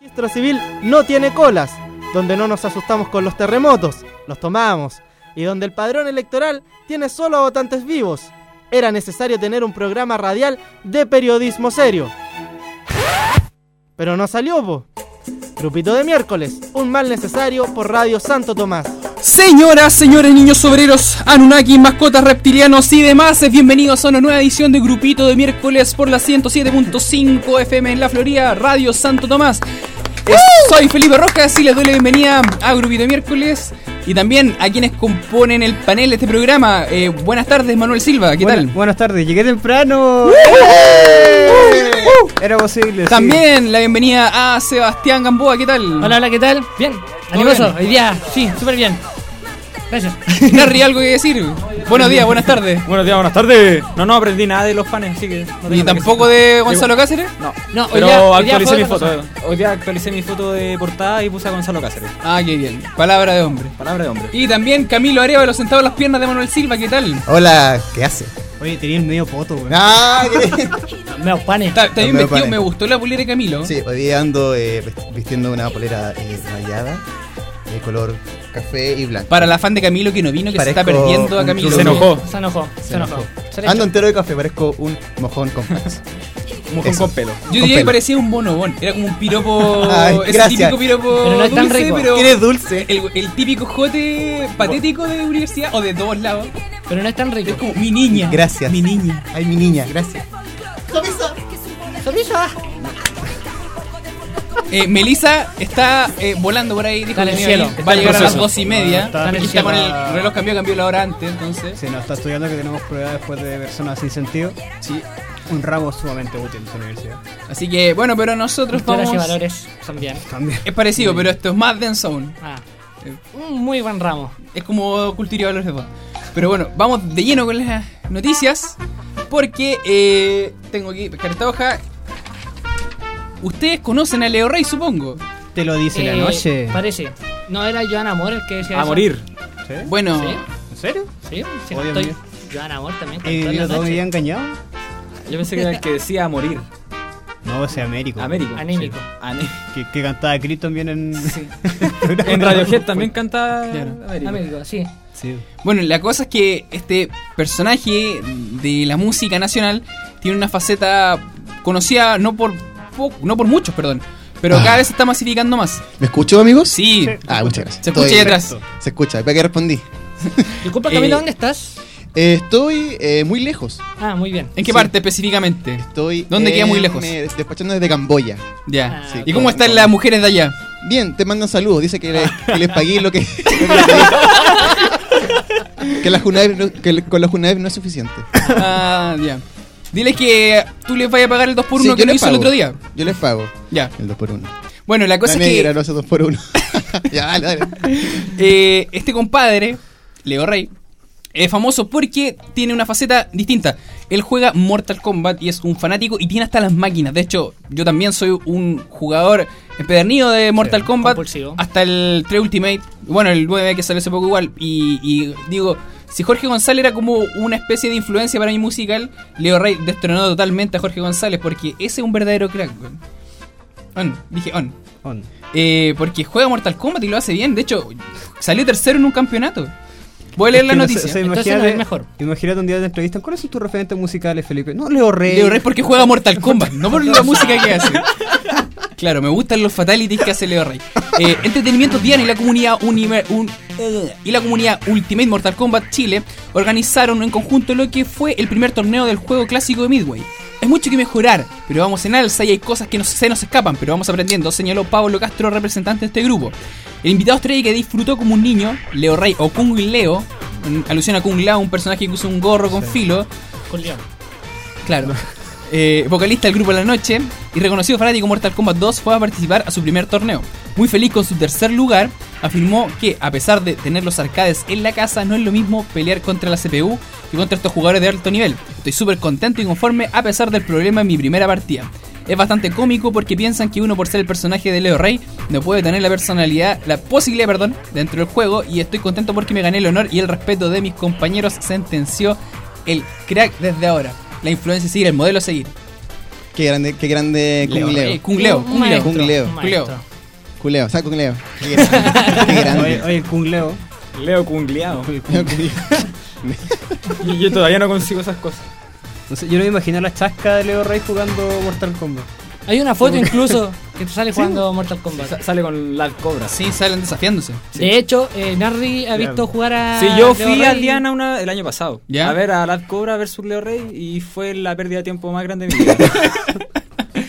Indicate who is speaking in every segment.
Speaker 1: registro civil no tiene colas, donde no nos asustamos con los terremotos, los tomamos, y donde el padrón electoral tiene solo votantes vivos. Era necesario tener un programa radial de periodismo serio. Pero no salió, po. Grupito de miércoles, un mal necesario por Radio Santo Tomás.
Speaker 2: Señoras, señores, niños obreros, Anunnaki, mascotas reptilianos y demás, bienvenidos a una nueva edición de Grupito de miércoles por la 107.5 FM en la Florida, Radio Santo Tomás. Eh, Soy Felipe Rojas y les doy la bienvenida a Grupito de miércoles y también a quienes componen el panel de este programa. Eh, buenas tardes, Manuel Silva, ¿qué
Speaker 3: Buena-
Speaker 2: tal?
Speaker 3: Buenas tardes, llegué temprano. Era posible. sí.
Speaker 2: También la bienvenida a Sebastián Gamboa, ¿qué tal?
Speaker 4: Hola, hola, ¿qué tal? Bien, animoso,
Speaker 2: bien?
Speaker 4: hoy día, sí, súper bien. Gracias.
Speaker 2: Narri, ¿algo que decir? Buenos días, buenas tardes.
Speaker 5: Buenos días, buenas tardes. No, no aprendí nada de los panes, así que. no
Speaker 2: ¿Y tampoco
Speaker 5: que-
Speaker 2: de Gonzalo Cáceres?
Speaker 5: No.
Speaker 4: No, hoy
Speaker 5: Pero
Speaker 4: día- hoy día
Speaker 5: actualicé mi foto. Hoy día actualicé mi foto de portada y puse a Gonzalo Cáceres.
Speaker 2: Ah, qué bien. Palabra de hombre.
Speaker 5: Palabra de hombre.
Speaker 2: Y también Camilo Arevalo sentado en las piernas de Manuel Silva, ¿qué tal?
Speaker 6: Hola, ¿qué hace?
Speaker 3: Oye, tenía el medio poto, weón.
Speaker 6: Ah, ¿qué?
Speaker 4: Meos panes.
Speaker 2: Está, está bien
Speaker 6: No me
Speaker 2: vestido,
Speaker 6: pare.
Speaker 2: me gustó la pulera de Camilo.
Speaker 6: Sí, hoy día ando eh, vistiendo una polera eh, rayada de color café y blanco.
Speaker 2: Para la fan de Camilo que no vino, que se está perdiendo a Camilo.
Speaker 5: Se enojó.
Speaker 4: Se enojó, se, enojó. Se
Speaker 6: Ando entero de café, parezco un mojón complex.
Speaker 5: Mojón
Speaker 6: Eso.
Speaker 5: con pelo.
Speaker 2: Yo
Speaker 6: Con
Speaker 2: diría que parecía un bonobón. Era como un piropo.
Speaker 6: Ay,
Speaker 2: ese
Speaker 6: gracias.
Speaker 2: típico piropo.
Speaker 4: Pero no es tan
Speaker 2: dulce,
Speaker 4: rico.
Speaker 2: pero
Speaker 6: ¿Quién es dulce?
Speaker 2: El, el típico jote patético de universidad o de todos lados.
Speaker 4: Pero no es tan rico.
Speaker 2: Es como mi niña.
Speaker 6: Gracias.
Speaker 2: Mi niña.
Speaker 6: Ay, mi niña, gracias.
Speaker 4: Sorpresa.
Speaker 2: Eh, Melissa está eh, volando por ahí. Dijo
Speaker 4: Está en
Speaker 2: que
Speaker 4: el cielo.
Speaker 2: Va a llegar a las dos y media.
Speaker 3: Está
Speaker 4: en el
Speaker 2: Y está con
Speaker 4: cielo.
Speaker 2: el reloj cambió, cambió la hora antes. Entonces.
Speaker 3: Sí, nos está estudiando que tenemos pruebas después de personas sin sentido.
Speaker 2: Sí.
Speaker 3: Un ramo sumamente útil en su universidad.
Speaker 2: Así que, bueno, pero nosotros
Speaker 4: Historias y
Speaker 2: vamos.
Speaker 4: valores también.
Speaker 3: También.
Speaker 2: Es parecido, pero esto es más dense aún.
Speaker 4: Ah, un muy buen ramo.
Speaker 2: Es como y valores de paz. Pero bueno, vamos de lleno con las noticias. Porque eh, tengo que pescar esta hoja. Ustedes conocen a Leo Rey, supongo.
Speaker 3: Te lo dice la
Speaker 4: Eh,
Speaker 3: noche.
Speaker 4: Parece. No era Joan Amor el que decía
Speaker 5: A
Speaker 4: eso?
Speaker 5: morir.
Speaker 3: ¿Sí?
Speaker 2: Bueno,
Speaker 4: ¿Sí?
Speaker 3: ¿En serio?
Speaker 4: Sí, sí,
Speaker 3: Oh,
Speaker 4: estoy.
Speaker 3: mío.
Speaker 4: Joan Amor también.
Speaker 3: ¿He
Speaker 4: cantó en la
Speaker 3: vivido todo mi
Speaker 4: noche.
Speaker 3: día engañado?
Speaker 5: Yo pensé que era el que decía a morir.
Speaker 3: No, ese Américo.
Speaker 5: Américo.
Speaker 4: Anímico.
Speaker 5: Ani-
Speaker 3: Que, que cantaba Chris también en.
Speaker 5: En Radiohead también canta
Speaker 2: Claro.
Speaker 5: Américo.
Speaker 4: Anímico, sí.
Speaker 3: Sí.
Speaker 2: bueno, la cosa es que este personaje de la música nacional tiene una faceta conocida no por no por muchos, perdón, pero cada vez se está masificando más.
Speaker 6: ¿Me escuchó, amigos?
Speaker 2: Sí,
Speaker 3: Sí.
Speaker 6: Ah, muchas gracias.
Speaker 2: se escucha ahí atrás.
Speaker 6: Se escucha, ¿para qué respondí?
Speaker 4: Disculpa,
Speaker 2: Eh,
Speaker 4: Camilo, ¿dónde estás?
Speaker 6: Eh, estoy eh, muy lejos.
Speaker 4: Ah, muy bien.
Speaker 2: ¿En qué
Speaker 6: Sí.
Speaker 2: parte específicamente?
Speaker 6: Estoy
Speaker 2: ¿Dónde queda muy lejos?
Speaker 6: eh, despachando desde Camboya.
Speaker 2: Ya.
Speaker 4: Ah,
Speaker 2: ¿Y cómo están las mujeres de allá?
Speaker 6: Bien, te mandan saludos. Dice que, le- que les pagué lo que. que la no- que con la Junaev no es suficiente.
Speaker 2: Ah, ya. Diles que tú les vayas a pagar el 2x1
Speaker 6: Sí,
Speaker 2: que
Speaker 6: yo
Speaker 2: no
Speaker 6: les
Speaker 2: hizo el
Speaker 6: pago.
Speaker 2: otro día.
Speaker 6: Yo les pago
Speaker 2: Ya.
Speaker 6: el 2x1.
Speaker 2: Bueno, la cosa
Speaker 6: la
Speaker 2: es que
Speaker 6: negra no hace 2x1. ya, dale, dale.
Speaker 2: eh, este compadre, Leo Rey, es famoso porque tiene una faceta distinta. Él juega Mortal Kombat y es un fanático y tiene hasta las máquinas. De hecho, yo también soy un jugador empedernido de Mortal
Speaker 3: Sí,
Speaker 2: Kombat.
Speaker 4: compulsivo.
Speaker 2: Hasta el 3 Ultimate. Bueno, el 9 que salió hace poco igual. Y, y digo, si Jorge González era como una especie de influencia para mi musical, Leo Rey destronó totalmente a Jorge González porque ese es un verdadero crack. weón. On, dije on.
Speaker 3: On.
Speaker 2: Eh, porque juega Mortal Kombat y lo hace bien. De hecho, salió tercero en un campeonato. Voy a leer
Speaker 3: Es
Speaker 2: la
Speaker 3: no
Speaker 2: noticia.
Speaker 3: sé, o sea,
Speaker 4: Entonces
Speaker 3: imagínate,
Speaker 4: no es mejor.
Speaker 3: Imagínate un día de entrevista. ¿Cuáles son tus referentes musicales, Felipe? No, Leo Rey.
Speaker 2: Leo Rey porque juega Mortal Kombat, no por la música que hace. Claro, me gustan los fatalities que hace Leo Rey. Eh, Entretenimiento Diana y la comunidad un- y la comunidad Ultimate Mortal Kombat Chile organizaron en conjunto lo que fue el primer torneo del juego clásico de Midway. Hay mucho que mejorar, pero vamos en alza y hay cosas que nos- se nos escapan, pero vamos aprendiendo, señaló Pablo Castro, representante de este grupo. El invitado estrella que disfrutó como un niño, Leo Rey o Kung Leo, en alusión a Kung Lao, un personaje que usa un gorro con filo,
Speaker 4: Con León.
Speaker 2: Claro. Eh, vocalista del grupo La Noche y reconocido fanático Mortal Kombat 2 fue a participar a su primer torneo. Muy feliz con su tercer lugar, afirmó que a pesar de tener los arcades en la casa, no es lo mismo pelear contra la CPU que contra estos jugadores de alto nivel. Estoy súper contento y conforme a pesar del problema en mi primera partida. Es bastante cómico porque piensan que uno por ser el personaje de Leo Rey no puede tener la personalidad, la posibilidad, perdón, dentro del juego y estoy contento porque me gané el honor y el respeto de mis compañeros, sentenció el crack desde ahora. La influencia a seguir, el modelo a seguir.
Speaker 6: Qué grande, qué grande
Speaker 2: Leo,
Speaker 6: Kung Leo.
Speaker 2: eh, Kung Leo,
Speaker 4: Un
Speaker 2: Kung Leo.
Speaker 4: maestro,
Speaker 6: Kung Leo.
Speaker 4: un
Speaker 2: Kung Leo.
Speaker 4: maestro.
Speaker 6: Kung Leo, ¿sabes Kung Leo? Qué grande. Qué grande.
Speaker 3: Oye, oye, el Kung Leo.
Speaker 5: Leo cungleado. Y yo todavía no consigo esas cosas.
Speaker 3: No sé, yo no me imagino la chasca de Leo Rey jugando Mortal Kombat.
Speaker 4: Hay una foto incluso que te sale jugando Mortal Kombat.
Speaker 5: Sa- sale con Lad Cobra.
Speaker 2: Sí, salen desafiándose.
Speaker 4: De hecho, eh, ha visto jugar a.
Speaker 5: Sí, yo
Speaker 4: Leo
Speaker 5: fui
Speaker 4: Rey.
Speaker 5: a Diana una, el año pasado
Speaker 2: ¿Ya?
Speaker 5: a ver a Lad Cobra versus Leo Rey y fue la pérdida de tiempo más grande de mi vida.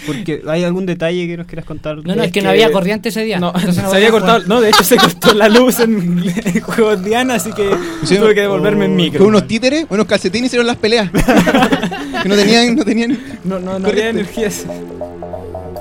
Speaker 3: Porque hay algún detalle que nos quieras contar.
Speaker 4: No, no, es,
Speaker 5: Es
Speaker 4: que, no había corriente ese día.
Speaker 5: No,
Speaker 4: entonces
Speaker 5: se
Speaker 4: podía
Speaker 5: había
Speaker 4: jugar.
Speaker 5: cortado, no, de hecho se cortó la luz en, en juegos Diana, así que
Speaker 6: Sí,
Speaker 5: tuve que devolverme en
Speaker 6: Con
Speaker 5: micro.
Speaker 6: unos títeres, unos calcetines hicieron las peleas. que no tenían, no tenían.
Speaker 5: No, no, no había energías.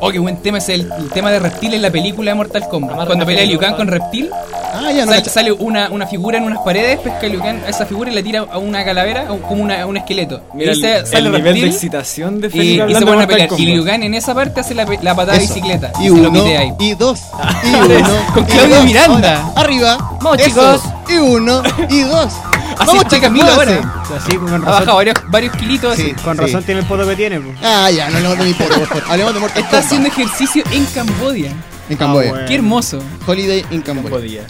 Speaker 2: Oh, qué buen tema es el, el tema de Reptil en la película de Mortal Kombat. Cuando pelea Liu Kang con Reptil,
Speaker 6: Ah, ya no.
Speaker 2: sale, una, una figura en unas paredes, pesca Liu Kang a esa figura y la tira a una calavera, como una- a un esqueleto.
Speaker 5: Mira,
Speaker 2: y
Speaker 5: el,
Speaker 2: se-
Speaker 5: el
Speaker 2: sale
Speaker 5: nivel de excitación de
Speaker 2: y,
Speaker 5: Felipe
Speaker 2: y se ponen a pelear. Y Liu
Speaker 5: Kombat.
Speaker 2: Kang en esa parte hace la, la patada de bicicleta.
Speaker 6: Y
Speaker 2: se lo
Speaker 6: uno,
Speaker 2: mete ahí.
Speaker 6: y dos, y uno.
Speaker 2: Con
Speaker 6: y
Speaker 2: Claudio. Miranda.
Speaker 6: Ahora, arriba.
Speaker 4: Vamos, chicos.
Speaker 6: Y uno, y dos.
Speaker 2: Así
Speaker 6: Vamos, muévanse.
Speaker 2: ahora.
Speaker 3: O sea, sí, con
Speaker 2: Ha
Speaker 3: razón,
Speaker 2: bajado varios, varios kilitos.
Speaker 6: Sí.
Speaker 2: así.
Speaker 3: con razón tiene el poto que tiene. pues.
Speaker 6: Ah, ya, no hablemos de mi poto, por favor. Hablemos de Mortal
Speaker 2: Está
Speaker 6: Kombat.
Speaker 2: haciendo ejercicio en Cambodia.
Speaker 6: En Camboya.
Speaker 3: Ah, bueno.
Speaker 2: Qué hermoso.
Speaker 6: Holiday in Camboya.
Speaker 5: Podía.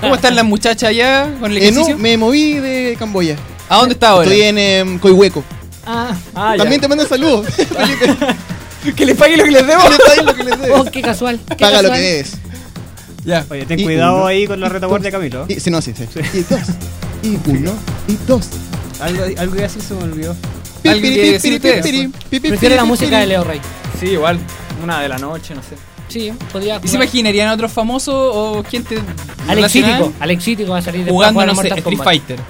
Speaker 2: ¿Cómo están las muchachas allá con el
Speaker 6: Eh, no,
Speaker 2: ejercicio?
Speaker 6: me moví de Camboya.
Speaker 2: ¿A dónde está ahora?
Speaker 6: Estoy en em, Coihueco.
Speaker 4: Ah,
Speaker 5: Ah,
Speaker 6: También
Speaker 5: ya.
Speaker 6: te mando saludos. Felipe.
Speaker 2: Que les pague lo que les debo.
Speaker 6: Le traigo lo que les debes.
Speaker 4: oh, qué casual. Qué
Speaker 6: Paga lo que debes.
Speaker 2: Ya.
Speaker 3: Oye, ten
Speaker 6: Y
Speaker 3: cuidado
Speaker 6: uno,
Speaker 3: ahí con la retaguardia, Camilo.
Speaker 6: Y, sí, no, sí, sí. Y dos. Y uno. Y dos.
Speaker 3: Algo, algo que así se me olvidó.
Speaker 2: ¿Alguien quiere decir ustedes?
Speaker 4: Prefiero la música de Leo Rey.
Speaker 5: Sí, igual. Una de la noche, no sé.
Speaker 4: Sí, podía.
Speaker 2: ¿Y se imaginarían a otro famoso o gente
Speaker 4: Alexítico. Alexítico va a salir después
Speaker 2: jugando, no sé,
Speaker 4: Mortal
Speaker 2: Street
Speaker 4: Kombat.
Speaker 2: Fighter?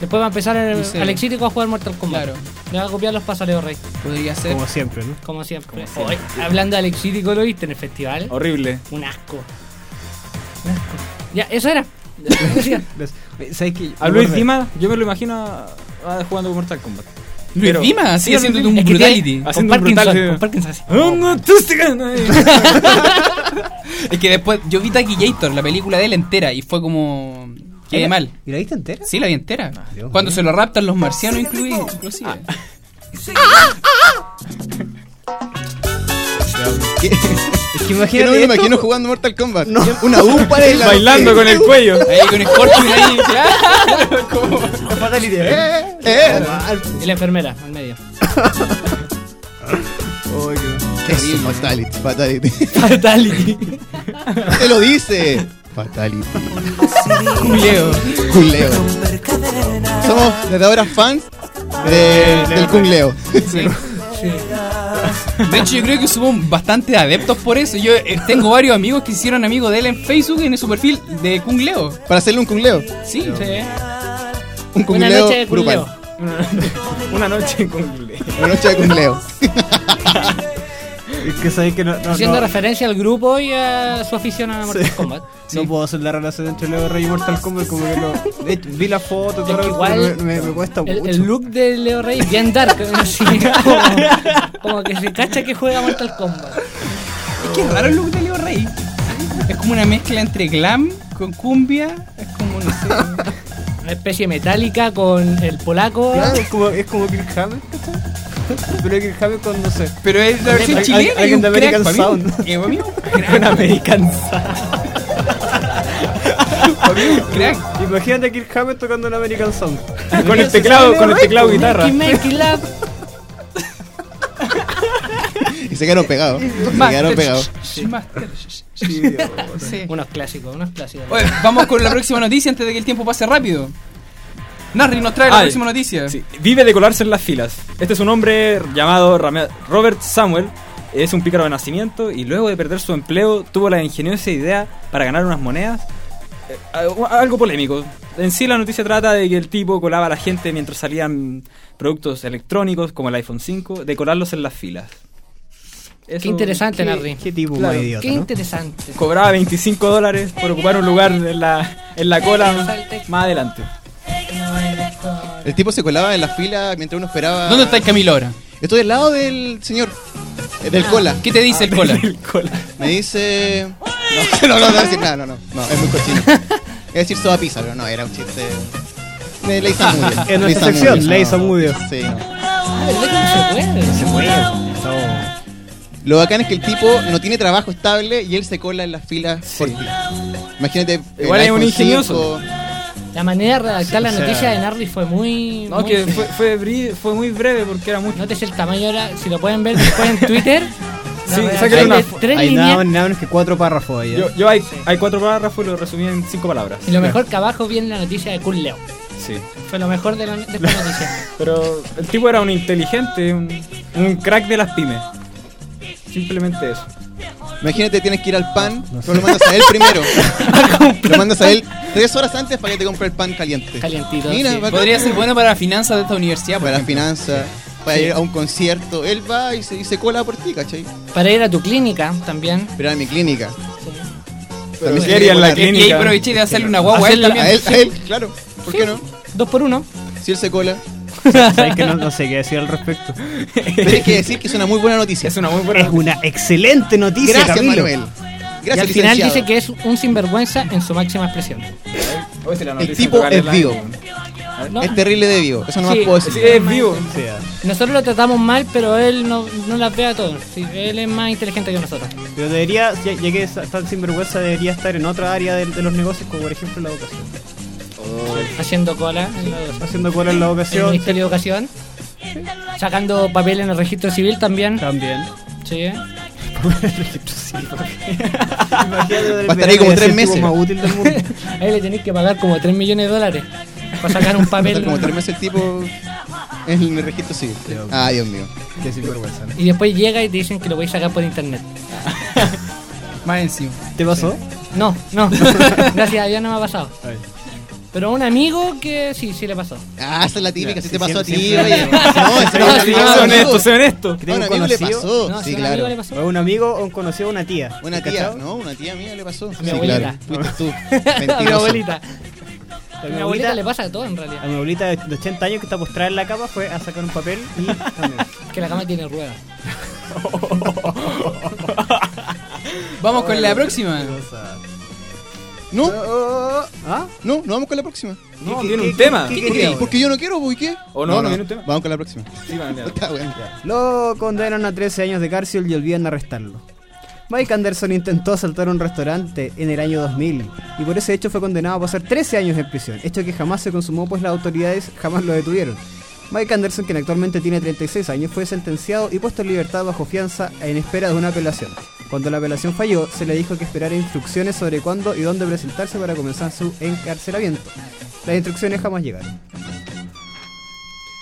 Speaker 4: Después va a empezar el
Speaker 2: sé.
Speaker 4: Alexítico a jugar Mortal Kombat.
Speaker 2: Claro.
Speaker 4: Le va a copiar los pasos a Leo Rey,
Speaker 2: Podría ser.
Speaker 3: Como siempre, ¿no?
Speaker 4: como siempre. Hoy, hablando de Alexítico, ¿lo viste en el festival?
Speaker 5: Horrible.
Speaker 4: Un asco. Un asco. Ya, eso era.
Speaker 3: ¿Sabes qué?
Speaker 5: A Luis Dima, yo me lo imagino a- a- jugando Mortal Kombat.
Speaker 2: Luis
Speaker 5: Pero-
Speaker 2: Dima sigue haciendo un
Speaker 4: Es que
Speaker 2: brutality.
Speaker 4: Con
Speaker 5: Haciendo un
Speaker 4: Parkinson,
Speaker 5: brutal,
Speaker 4: con Parkinson así.
Speaker 5: Oh, no, tú
Speaker 2: Es que después yo vi Taquillator, la película de él entera, y fue como. Quedé mal.
Speaker 3: ¿Y la viste entera?
Speaker 2: Sí, la vi entera.
Speaker 3: Dios
Speaker 2: Cuando
Speaker 3: mío.
Speaker 2: se lo raptan los marcianos, incluí- inclusive.
Speaker 6: ¿Qué?
Speaker 3: Es que imagínate.
Speaker 6: no me
Speaker 3: esto-
Speaker 6: imagino jugando Mortal Kombat. Una U para el
Speaker 5: Bailando con el cuello.
Speaker 2: Ahí con Scorpion ahí, claro. como-
Speaker 3: Fatality.
Speaker 6: Eh, eh.
Speaker 4: Y la enfermera, al medio.
Speaker 6: Eso, fatality, fatality.
Speaker 4: Fatality.
Speaker 6: Te lo dice. Fatality.
Speaker 2: Leo.
Speaker 6: Kung Leo. Somos desde ahora fans de- del Kung Leo.
Speaker 2: De hecho, yo creo que somos bastante adeptos por eso. Yo eh, tengo varios amigos que hicieron amigos de él en Facebook en su perfil de Kung Leo.
Speaker 6: Para hacerle un Kung Leo.
Speaker 2: Sí.
Speaker 4: Sí.
Speaker 6: Un Kung
Speaker 4: Buenas
Speaker 6: Leo
Speaker 4: noches, Kung
Speaker 6: grupal.
Speaker 4: Leo.
Speaker 5: Una noche con Leo.
Speaker 6: Una noche de Kung Leo.
Speaker 3: Es que sabes que no. no,
Speaker 4: Haciendo
Speaker 3: no,
Speaker 4: referencia al grupo y a su afición a Mortal Kombat.
Speaker 3: no puedo hacer la relación entre Leo Rey y Mortal Kombat. Como que hecho, vi la foto,
Speaker 4: Es
Speaker 3: todo,
Speaker 4: que
Speaker 3: pero
Speaker 4: igual
Speaker 3: me, me- me cuesta
Speaker 4: El,
Speaker 3: mucho.
Speaker 4: el look de Leo Rey es bien dark, así, como, como que se cacha que juega Mortal Kombat.
Speaker 2: Es que es raro el look de Leo Rey. Es como una mezcla entre glam con cumbia. Es como, no sé.
Speaker 4: Una especie metálica con el polaco.
Speaker 3: Claro, es como, es como Kirk Hammett, ¿cachai? Pero Kirk Hammett con, no sé.
Speaker 2: Pero es la versión chilena.
Speaker 3: alguien
Speaker 2: y un
Speaker 3: de American
Speaker 2: crack, mí.
Speaker 3: Sound.
Speaker 2: Eh, pa' mí un
Speaker 5: Un American
Speaker 2: mí un crack.
Speaker 3: Imagínate a Kirk Hammett tocando en American Sound.
Speaker 5: Con el teclado, con el teclado guitarra.
Speaker 6: Y se quedaron pegados. Se quedaron pegados.
Speaker 2: Sí.
Speaker 4: Unos clásicos, unos clásicos.
Speaker 2: Oye, vamos con la próxima noticia antes de que el tiempo pase rápido. Narri nos trae la próxima noticia.
Speaker 5: Sí, vive de colarse en las filas. Este es un hombre llamado Robert Samuel. Es un pícaro de nacimiento y luego de perder su empleo tuvo la ingeniosa idea para ganar unas monedas. Eh, algo- polémico. En sí la noticia trata de que el tipo colaba a la gente mientras salían productos electrónicos como el iPhone 5, de colarlos en las filas. Eso-
Speaker 4: Qué interesante, Narri.
Speaker 3: Qué tipo
Speaker 5: Claro.
Speaker 3: más idiota,
Speaker 4: Qué
Speaker 3: ¿no?
Speaker 4: interesante.
Speaker 5: Cobraba 25 dólares por ocupar un lugar en la, en la cola más adelante.
Speaker 6: El tipo se colaba en la fila mientras uno esperaba.
Speaker 2: ¿Dónde está el Camilo ahora?
Speaker 6: Estoy al lado del señor. eh, Del cola.
Speaker 2: ¿Qué te dice el cola?
Speaker 5: El cola.
Speaker 6: Me dice. No, no, no, no, decir nada, no, no, no, es muy cochino. Es decir, soda pizza, pero no, era un chiste. De Leisa Mudio.
Speaker 3: En nuestra sección,
Speaker 6: Mudio,
Speaker 3: Leisa
Speaker 6: no.
Speaker 3: Mudio.
Speaker 6: Sí, no.
Speaker 4: Ah, ¿verdad que no se puede?
Speaker 3: Se puede.
Speaker 6: Lo bacán es que el tipo no tiene trabajo estable y él se cola en las filas por ti. Imagínate.
Speaker 5: Igual
Speaker 6: el
Speaker 5: es un
Speaker 6: iPhone
Speaker 5: ingenioso.
Speaker 6: 5.
Speaker 4: La manera de redactar la
Speaker 3: O sea-
Speaker 4: noticia de Nardi fue muy.
Speaker 5: No,
Speaker 4: muy
Speaker 5: que fue, fue, bri- fue muy breve porque era mucho.
Speaker 4: Nótese el tamaño ahora, si lo pueden ver después en Twitter.
Speaker 5: Sí, una
Speaker 4: tres
Speaker 3: Hay
Speaker 4: líneas.
Speaker 3: nada, más- nada menos que cuatro párrafos ahí. ¿eh?
Speaker 5: Yo, yo hay, hay cuatro párrafos y lo resumí en cinco palabras.
Speaker 4: Y lo mejor que abajo viene la noticia de Cool Leo.
Speaker 5: Sí.
Speaker 4: Fue lo mejor de, la, de esta noticia.
Speaker 5: Pero el tipo era un inteligente, un, un crack de las pymes. Simplemente eso.
Speaker 6: Imagínate, tienes que ir al pan, pero lo mandas a él primero. lo mandas a él tres horas antes para que te compre el pan caliente.
Speaker 4: Calientito.
Speaker 6: Mira,
Speaker 4: sí.
Speaker 2: Podría ser bueno para las finanzas de esta universidad.
Speaker 6: para
Speaker 2: ejemplo.
Speaker 6: finanzas, para ir a un concierto. Él va y se, y se cola por ti, ¿cachai?
Speaker 4: Para ir a tu clínica también.
Speaker 6: Pero a mi clínica.
Speaker 5: Pero
Speaker 6: También
Speaker 5: ¿qué haría en la
Speaker 6: quiere
Speaker 2: Y-
Speaker 5: clínica?
Speaker 2: aproveché de hacerle una guagua a él
Speaker 4: Hacerle-
Speaker 2: también.
Speaker 6: A él, a él, claro. ¿Por qué no?
Speaker 4: Dos por uno.
Speaker 6: Si él se cola.
Speaker 3: ¿Sabes que no, no sé qué decir al respecto?
Speaker 6: Pero hay que decir que es una muy buena noticia.
Speaker 5: Es una muy buena
Speaker 3: Es una excelente noticia,
Speaker 6: Gracias,
Speaker 3: Camilo.
Speaker 6: Manuel.
Speaker 4: Y
Speaker 6: Gracias,
Speaker 4: al final
Speaker 6: licenciado.
Speaker 4: dice que es un sinvergüenza en su máxima expresión.
Speaker 6: El
Speaker 5: noticia
Speaker 6: tipo es vivo.
Speaker 4: ¿no?
Speaker 6: Es terrible de vivo. Eso no más
Speaker 4: Sí,
Speaker 6: puedo
Speaker 5: Sí,
Speaker 6: decir.
Speaker 5: es vivo.
Speaker 3: Sí.
Speaker 4: Nosotros lo tratamos mal, pero él no, no las ve a todos. Sí, él es más inteligente que nosotros.
Speaker 3: Pero debería, ya, ya que está sinvergüenza, debería estar en otra área de, de los negocios, como por ejemplo la educación.
Speaker 4: Haciendo cola en, la-
Speaker 3: Haciendo cola en la
Speaker 4: en el
Speaker 3: educación.
Speaker 4: Ministerio de Educación. Sacando papel en el registro civil también.
Speaker 3: También.
Speaker 4: Sí.
Speaker 3: Va
Speaker 6: a estar ahí como tres meses.
Speaker 3: más útil del mundo.
Speaker 4: Ahí le tenéis que pagar como 3 millones de dólares para sacar un
Speaker 6: a
Speaker 4: papel.
Speaker 6: como tres meses el tipo en el registro civil. Ah, Dios mío.
Speaker 3: Qué sinvergüenza. ¿no?
Speaker 4: Y después llega y te dicen que lo podéis sacar por internet.
Speaker 2: Más encima.
Speaker 3: ¿Te pasó?
Speaker 4: No, no. Gracias a Dios no me ha pasado.
Speaker 3: Ay.
Speaker 4: Pero a un amigo que sí, sí le pasó.
Speaker 6: Ah, esa es la típica. Si
Speaker 3: sí,
Speaker 6: te pasó a ti,
Speaker 3: siempre-
Speaker 6: oye.
Speaker 3: siempre-
Speaker 6: No, ese
Speaker 4: No, sí, no,
Speaker 5: Sé
Speaker 6: A
Speaker 5: honesto, sé honesto.
Speaker 3: Que
Speaker 6: un amigo le pasó.
Speaker 4: No,
Speaker 6: Sí,
Speaker 4: a
Speaker 6: claro.
Speaker 4: amigo le pasó.
Speaker 3: O un amigo o un conocido a una tía.
Speaker 6: Una tía,
Speaker 3: ¿Cachado?
Speaker 6: no, una tía mía le pasó.
Speaker 4: mi abuelita.
Speaker 6: Fuiste tú.
Speaker 4: A mi
Speaker 6: Mentiroso.
Speaker 4: abuelita.
Speaker 3: A
Speaker 4: A
Speaker 3: mi
Speaker 4: abuelita le pasa de todo en
Speaker 3: a
Speaker 4: realidad.
Speaker 3: mi abuelita de de 80 años que está postrada en la cama fue a sacar un papel y también.
Speaker 4: Que la cama tiene ruedas.
Speaker 2: Vamos con la próxima.
Speaker 6: No,
Speaker 3: ¿Ah?
Speaker 6: no, no vamos con la próxima.
Speaker 5: No,
Speaker 3: ¿Qué-
Speaker 5: viene
Speaker 3: qué-
Speaker 5: un tema.
Speaker 3: qué- qué
Speaker 6: Porque, yo no quiero, ¿y qué?
Speaker 5: ¿O no? ¿No viene un tema?
Speaker 6: Vamos con la próxima.
Speaker 5: Sí.
Speaker 6: Está bueno.
Speaker 3: Lo condenan a 13 años de cárcel y olvidan arrestarlo. Mike Anderson intentó asaltar un restaurante en el año 2000 y por ese hecho fue condenado a pasar 13 años en prisión, hecho que jamás se consumó pues las autoridades jamás lo detuvieron. Mike Anderson, quien actualmente tiene 36 años, fue sentenciado y puesto en libertad bajo fianza en espera de una apelación. Cuando la apelación falló, se le dijo que esperara instrucciones sobre cuándo y dónde presentarse para comenzar su encarcelamiento. Las instrucciones jamás llegaron.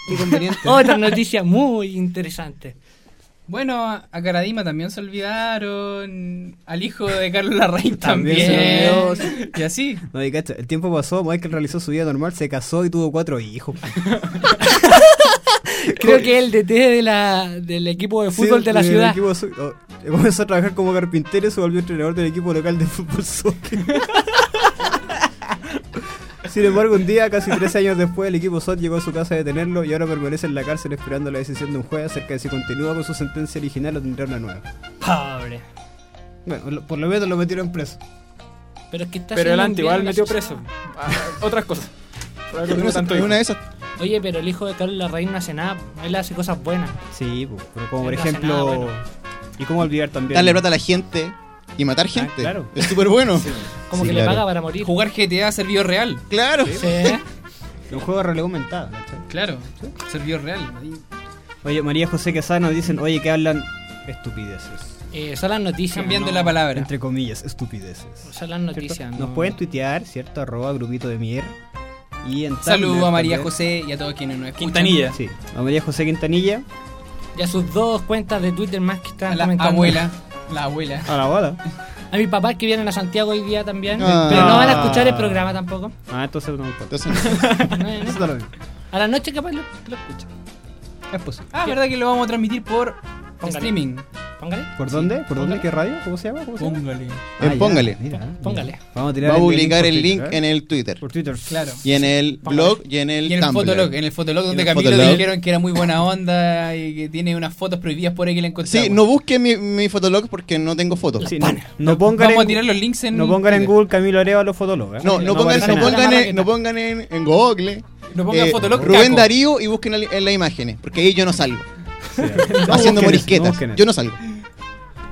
Speaker 3: Qué conveniente.
Speaker 4: Otra noticia muy interesante.
Speaker 2: Bueno, a Caradima también se olvidaron. Al hijo de Carlos Larraín
Speaker 3: También
Speaker 2: también.
Speaker 3: se olvidó.
Speaker 2: Y así.
Speaker 3: No, y cacha, el tiempo pasó, Michael realizó su vida normal, se casó y tuvo cuatro hijos.
Speaker 4: Creo que el DT de la, del equipo de fútbol
Speaker 3: Sí,
Speaker 4: de la ciudad.
Speaker 3: equipo su- oh, comenzó a trabajar como carpintero y se volvió entrenador del equipo local de fútbol soccer. Sin embargo, un día, casi 13 años después, el equipo SOT llegó a su casa a detenerlo y ahora permanece en la cárcel esperando la decisión de un juez acerca de si continúa con su sentencia original o tendrá una nueva.
Speaker 4: Pobre.
Speaker 3: Bueno, lo- por lo menos lo metieron preso.
Speaker 4: Pero es que está
Speaker 5: Pero el igual metió preso. Ah, Otras cosas. Tanto hijo.
Speaker 6: una de esas.
Speaker 4: Oye, pero el hijo de Carlos Larraín no hace nada. Él hace cosas buenas.
Speaker 3: Sí, pues, pero como por
Speaker 4: No
Speaker 3: ejemplo...
Speaker 4: nada bueno.
Speaker 3: ¿Y cómo olvidar también?
Speaker 6: Darle plata a la gente y matar gente.
Speaker 3: claro.
Speaker 6: Es súper bueno.
Speaker 4: Como
Speaker 6: Sí,
Speaker 4: que
Speaker 6: claro.
Speaker 4: le paga para morir.
Speaker 2: Jugar GTA servidor real.
Speaker 6: Claro.
Speaker 4: Sí.
Speaker 3: Un juego de realidad aumentada.
Speaker 2: Claro. Servidor real.
Speaker 3: Oye, María José Casano dicen, oye, que hablan estupideces.
Speaker 4: Eh, son las noticias.
Speaker 2: Cambiando
Speaker 4: no-
Speaker 2: la palabra.
Speaker 3: Entre comillas, estupideces.
Speaker 4: Son las noticias.
Speaker 3: Nos pueden tuitear, ¿cierto? Arroba grupito de mier. Y en
Speaker 2: Saludo a María
Speaker 3: también.
Speaker 2: José y a todos quienes nos escuchan.
Speaker 5: Quintanilla.
Speaker 3: Sí, a María José Quintanilla.
Speaker 4: Y a sus dos cuentas de Twitter más que
Speaker 2: A
Speaker 4: están
Speaker 2: la
Speaker 4: comentando.
Speaker 2: abuela. La abuela.
Speaker 3: A la bola.
Speaker 4: A mi papá que vienen a Santiago hoy día también.
Speaker 6: Ah.
Speaker 4: Pero no van a escuchar el programa tampoco.
Speaker 3: Ah, entonces no me importa.
Speaker 6: Entonces,
Speaker 4: No, no.
Speaker 3: Eso está lo mismo.
Speaker 4: A la noche capaz lo, lo escuchan.
Speaker 3: Es posible.
Speaker 2: Ah, ¿verdad que lo vamos a transmitir por
Speaker 4: Póngale.
Speaker 2: streaming?
Speaker 4: Póngale.
Speaker 3: ¿Por dónde? ¿Por dónde? ¿Qué radio? ¿Cómo se llama? ¿Cómo se llama?
Speaker 2: Póngale.
Speaker 6: En
Speaker 3: Ah, ya,
Speaker 6: Póngale.
Speaker 3: mira, mira.
Speaker 4: Póngale.
Speaker 3: Vamos a tirar
Speaker 6: va a
Speaker 3: el
Speaker 6: publicar el
Speaker 3: Twitter,
Speaker 6: link
Speaker 3: ¿eh?
Speaker 6: en el Twitter.
Speaker 3: Por Twitter.
Speaker 2: Claro.
Speaker 6: Y en el blog y en el
Speaker 2: Y en el
Speaker 6: Tumblr.
Speaker 2: fotolog, en el fotolog donde
Speaker 6: el
Speaker 2: Camilo
Speaker 6: fotolog.
Speaker 2: dijeron que era muy buena onda y que tiene unas fotos prohibidas por ahí que le encontramos.
Speaker 6: Sí, no busquen mi, mi fotolog porque no tengo fotos.
Speaker 3: Sí, no, no pongan
Speaker 2: Vamos a
Speaker 3: en,
Speaker 2: tirar los links en
Speaker 3: no pongan en. Google Camilo Arevalo Fotolog. ¿eh?
Speaker 6: No, no, pongan, no
Speaker 3: nada.
Speaker 6: pongan, en, no pongan en, en Google.
Speaker 2: No pongan
Speaker 6: eh,
Speaker 2: fotolog.
Speaker 6: Rubén
Speaker 2: caco.
Speaker 6: Darío y busquen en en las imágenes, porque ahí yo no salgo.
Speaker 3: No
Speaker 6: haciendo
Speaker 3: no
Speaker 6: morisquetas. yo no salgo.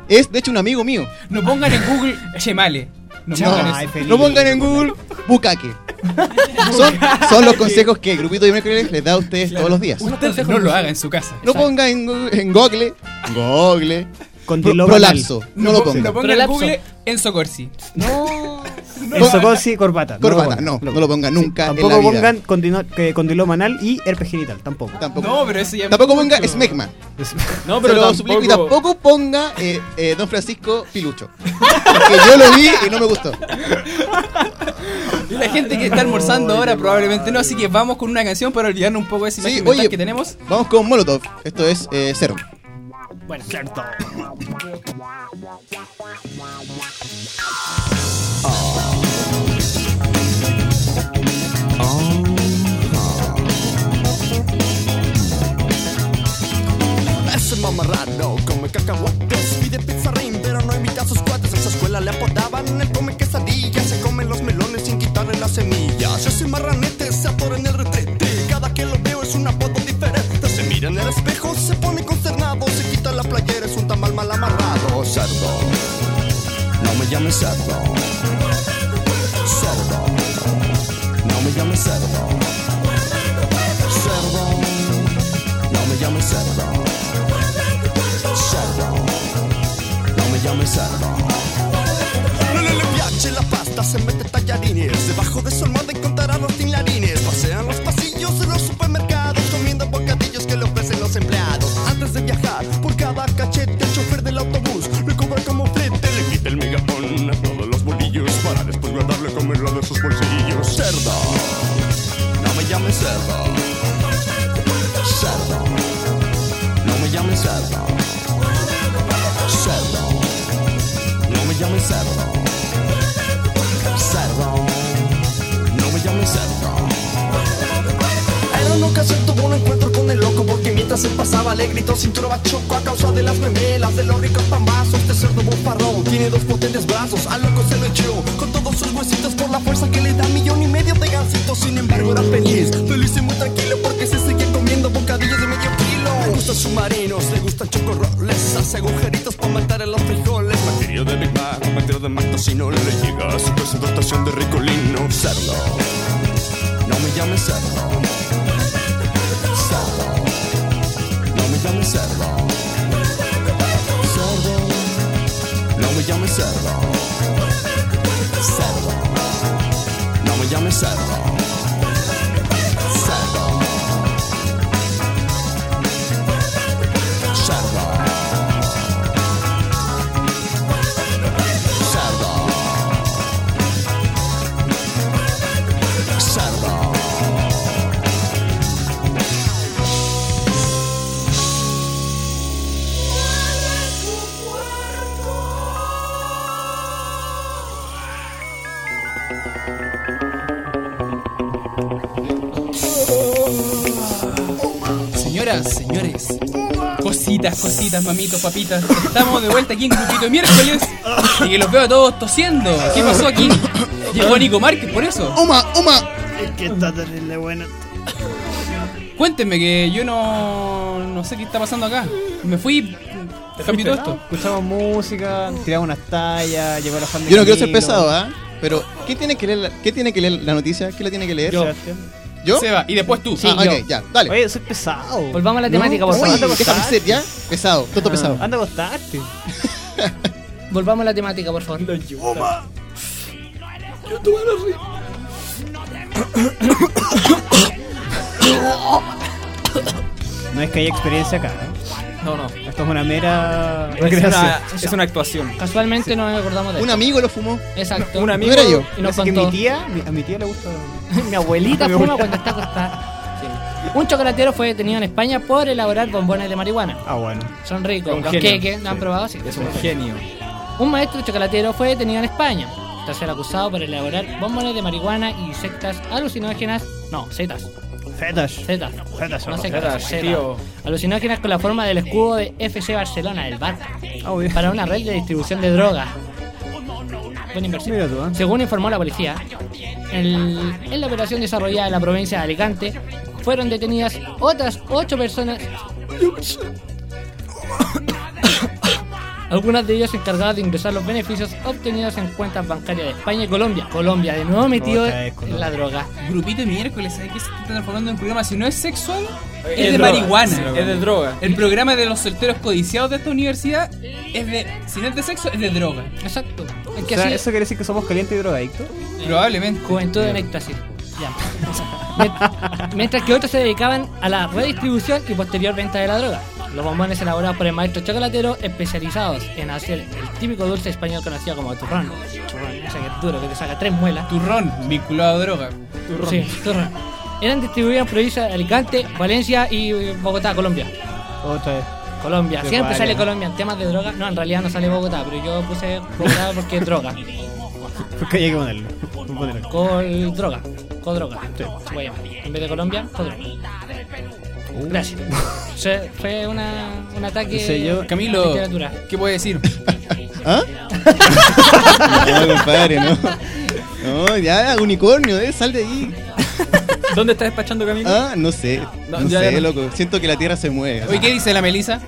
Speaker 6: Es de hecho un amigo mío.
Speaker 2: No pongan en Google Chemale. No pongan
Speaker 3: Ay.
Speaker 6: No en Google Bucaque. Son, son los consejos que el grupito de miércoles les da a ustedes todos los días.
Speaker 2: Usted no lo haga en su casa.
Speaker 6: No pongan en, Google- en Google. Google.
Speaker 3: Condilo
Speaker 6: Prolapso. No lo
Speaker 2: No
Speaker 6: pongan.
Speaker 2: pongan en. Google Enzo Corsi.
Speaker 4: No.
Speaker 3: El socorsi, corbata.
Speaker 6: Corbata,
Speaker 3: lo
Speaker 6: no, no lo pongan nunca
Speaker 3: Tampoco
Speaker 6: la vida.
Speaker 3: pongan condilo, que condilo manal y herpes genital, tampoco.
Speaker 6: Tampoco.
Speaker 2: No, pero eso ya.
Speaker 6: Tampoco
Speaker 2: es
Speaker 6: ponga
Speaker 2: mucho.
Speaker 6: smegma.
Speaker 5: No,
Speaker 6: Se
Speaker 5: pero
Speaker 6: lo
Speaker 5: tampoco,
Speaker 6: suplico y tampoco ponga eh, eh, Don Francisco Pilucho. Porque yo lo vi y no me gustó.
Speaker 2: Y la gente que está almorzando ahora probablemente no, así que vamos con una canción para olvidarnos un poco de esa
Speaker 6: Sí,
Speaker 2: imagen mental
Speaker 6: oye,
Speaker 2: que tenemos.
Speaker 6: vamos con Molotov. Esto es eh, Cero.
Speaker 3: Bueno, cierto.
Speaker 7: Ese mamarrado come cacahuates. Pide pizza pero no invita a sus cuates En su escuela le apodaban el come quesadilla. Se comen los melones sin quitarle las semillas. Ese marranete se atora en el retrete. Cada que lo veo es un apodo diferente. Se mira en el espejo, se pone consternado Se quita la playera, es un tamal mal amarrado Cerdo, me llames cerdo Cerdo, no me llames cerdo Cerdo, no me llames cerdo cerdo. No me llames cerdo. No le piace la pasta, se mete tallarines. Debajo de su almohada encontrará los tinlarines. Pasaba le gritó cintura bachoco a causa de las memelas de los ricos pambazos. Este cerdo bufarrón tiene dos potentes brazos, al loco se lo echó con todos sus huesitos por la fuerza que le da millón y medio de gansitos. Sin embargo era feliz, feliz y muy tranquilo porque se seguía comiendo bocadillos de medio kilo. Le gustan submarinos, le gustan chocorroles, hace agujeritos para matar a los frijoles. Bacterio de Big Mac, bacterio de Mactocino, le llega a su presentación de ricolino. Cerdo, no me llames. Cerdo, no me llames cerdo. Cerdo, no me llames cerdo. Cerdo, no me llames
Speaker 2: cositas, cositas, mamitos, papitas. Estamos de vuelta aquí en Grupito de Miércoles y que los veo a todos tosiendo. ¿Qué pasó aquí? Llegó Nico Márquez por eso.
Speaker 6: ¡Oma, oma!
Speaker 3: Es que está terrible bueno.
Speaker 2: Cuéntenme que yo no, no sé qué está pasando acá. Me fui, cambié todo esto.
Speaker 3: Escuchamos música, tiramos unas tallas, llegó la fan de
Speaker 6: Yo no quiero ser pesado, ¿ah? Pero, ¿qué tiene que leer la, qué tiene que leer la noticia? ¿Qué la tiene que leer?
Speaker 3: Yo.
Speaker 6: ¿Yo?
Speaker 2: Seba, y después tú.
Speaker 4: Sí.
Speaker 6: ah,
Speaker 4: yo.
Speaker 6: ok, ya, dale.
Speaker 3: Oye, soy pesado.
Speaker 4: Volvamos a la temática, por favor.
Speaker 3: anda a
Speaker 6: déjame
Speaker 3: acostarte.
Speaker 6: ser, ¿ya? Pesado, tonto pesado.
Speaker 3: Anda a acostarte.
Speaker 4: Volvamos a la temática, por favor.
Speaker 3: No es que haya experiencia acá. ¿eh?
Speaker 5: No, no.
Speaker 3: Esto es una mera
Speaker 5: Es
Speaker 3: recreación.
Speaker 5: una, es una actuación.
Speaker 4: Casualmente no nos acordamos de
Speaker 6: Un
Speaker 4: esto.
Speaker 6: amigo lo fumó.
Speaker 4: Exacto.
Speaker 5: Un amigo.
Speaker 6: No era yo.
Speaker 4: Y nos
Speaker 3: Parece que
Speaker 4: contó.
Speaker 3: mi tía, mi- a mi tía le gusta.
Speaker 4: Mi abuelita fuma cuando está acostada. Sí. Un chocolatero fue detenido en España por elaborar bombones de marihuana.
Speaker 3: Ah, bueno.
Speaker 4: Son ricos.
Speaker 5: Un
Speaker 4: Los
Speaker 5: genio.
Speaker 4: queques, ¿lo han probado? Sí.
Speaker 5: Es un genio.
Speaker 4: Un maestro chocolatero fue detenido en España tras ser acusado por elaborar bombones de marihuana y sectas alucinógenas. No, setas.
Speaker 3: Fetash.
Speaker 4: Zetas.
Speaker 3: Zetas,
Speaker 4: No
Speaker 3: no,
Speaker 4: sectas,
Speaker 5: zetas,
Speaker 4: zetas.
Speaker 5: tío.
Speaker 4: Alucinógenas con la forma del escudo de FC Barcelona, del Barça.
Speaker 3: Ah,
Speaker 4: para una red de distribución de drogas. Buena inversión.
Speaker 3: Mira tú, ¿eh?
Speaker 4: Según informó la policía, en, en la operación desarrollada en la provincia de Alicante, fueron detenidas otras ocho personas. Algunas de ellas encargadas de ingresar los beneficios obtenidos en cuentas bancarias de España y Colombia. Colombia, de nuevo metido en la droga.
Speaker 2: Grupito de miércoles, ¿sabes qué se está transformando en un programa? Si no es sexual, es,
Speaker 5: Es
Speaker 2: de
Speaker 5: droga.
Speaker 2: marihuana.
Speaker 5: Es de droga.
Speaker 2: El programa de los solteros codiciados de esta universidad es de. Si no es de sexo, es de droga.
Speaker 4: Exacto. Es
Speaker 3: O
Speaker 4: que
Speaker 3: sea,
Speaker 4: así
Speaker 3: ¿Eso quiere decir que somos calientes y drogadictos?
Speaker 2: Probablemente.
Speaker 4: Juventud en éxtasis. Ya. Mient- Mientras que otros se dedicaban a la redistribución y posterior venta de la droga. Los bombones elaborados por el maestro chocolatero especializados en hacer el típico dulce español conocido como turrón. Turrón, ese que es duro, que te saca tres muelas.
Speaker 2: Turrón, vinculado a droga.
Speaker 4: Sí, turrón. Eran distribuidos en provincias de Alicante, Valencia y eh, Bogotá, Colombia.
Speaker 3: Otra vez.
Speaker 4: Colombia,
Speaker 3: Qué
Speaker 4: siempre sale Colombia en temas de droga. No, en realidad no sale Bogotá, pero yo puse Bogotá porque es droga.
Speaker 3: Porque hay que ponerlo.
Speaker 4: Col droga. Con droga. Se puede llamar. En vez de Colombia, con droga. Gracias. Se- fue una, un ataque.
Speaker 2: Camilo,
Speaker 4: literatura.
Speaker 2: ¿qué puede decir?
Speaker 6: ¿Ah? no, compadre, no. No, ya, unicornio, eh, sal de ahí.
Speaker 5: ¿Dónde está despachando Camilo?
Speaker 6: Ah, no sé.
Speaker 5: No,
Speaker 6: No,
Speaker 5: ya,
Speaker 6: sé,
Speaker 5: ya no.
Speaker 6: loco. Siento que la tierra se mueve.
Speaker 2: Oye, ¿qué dice la Melisa?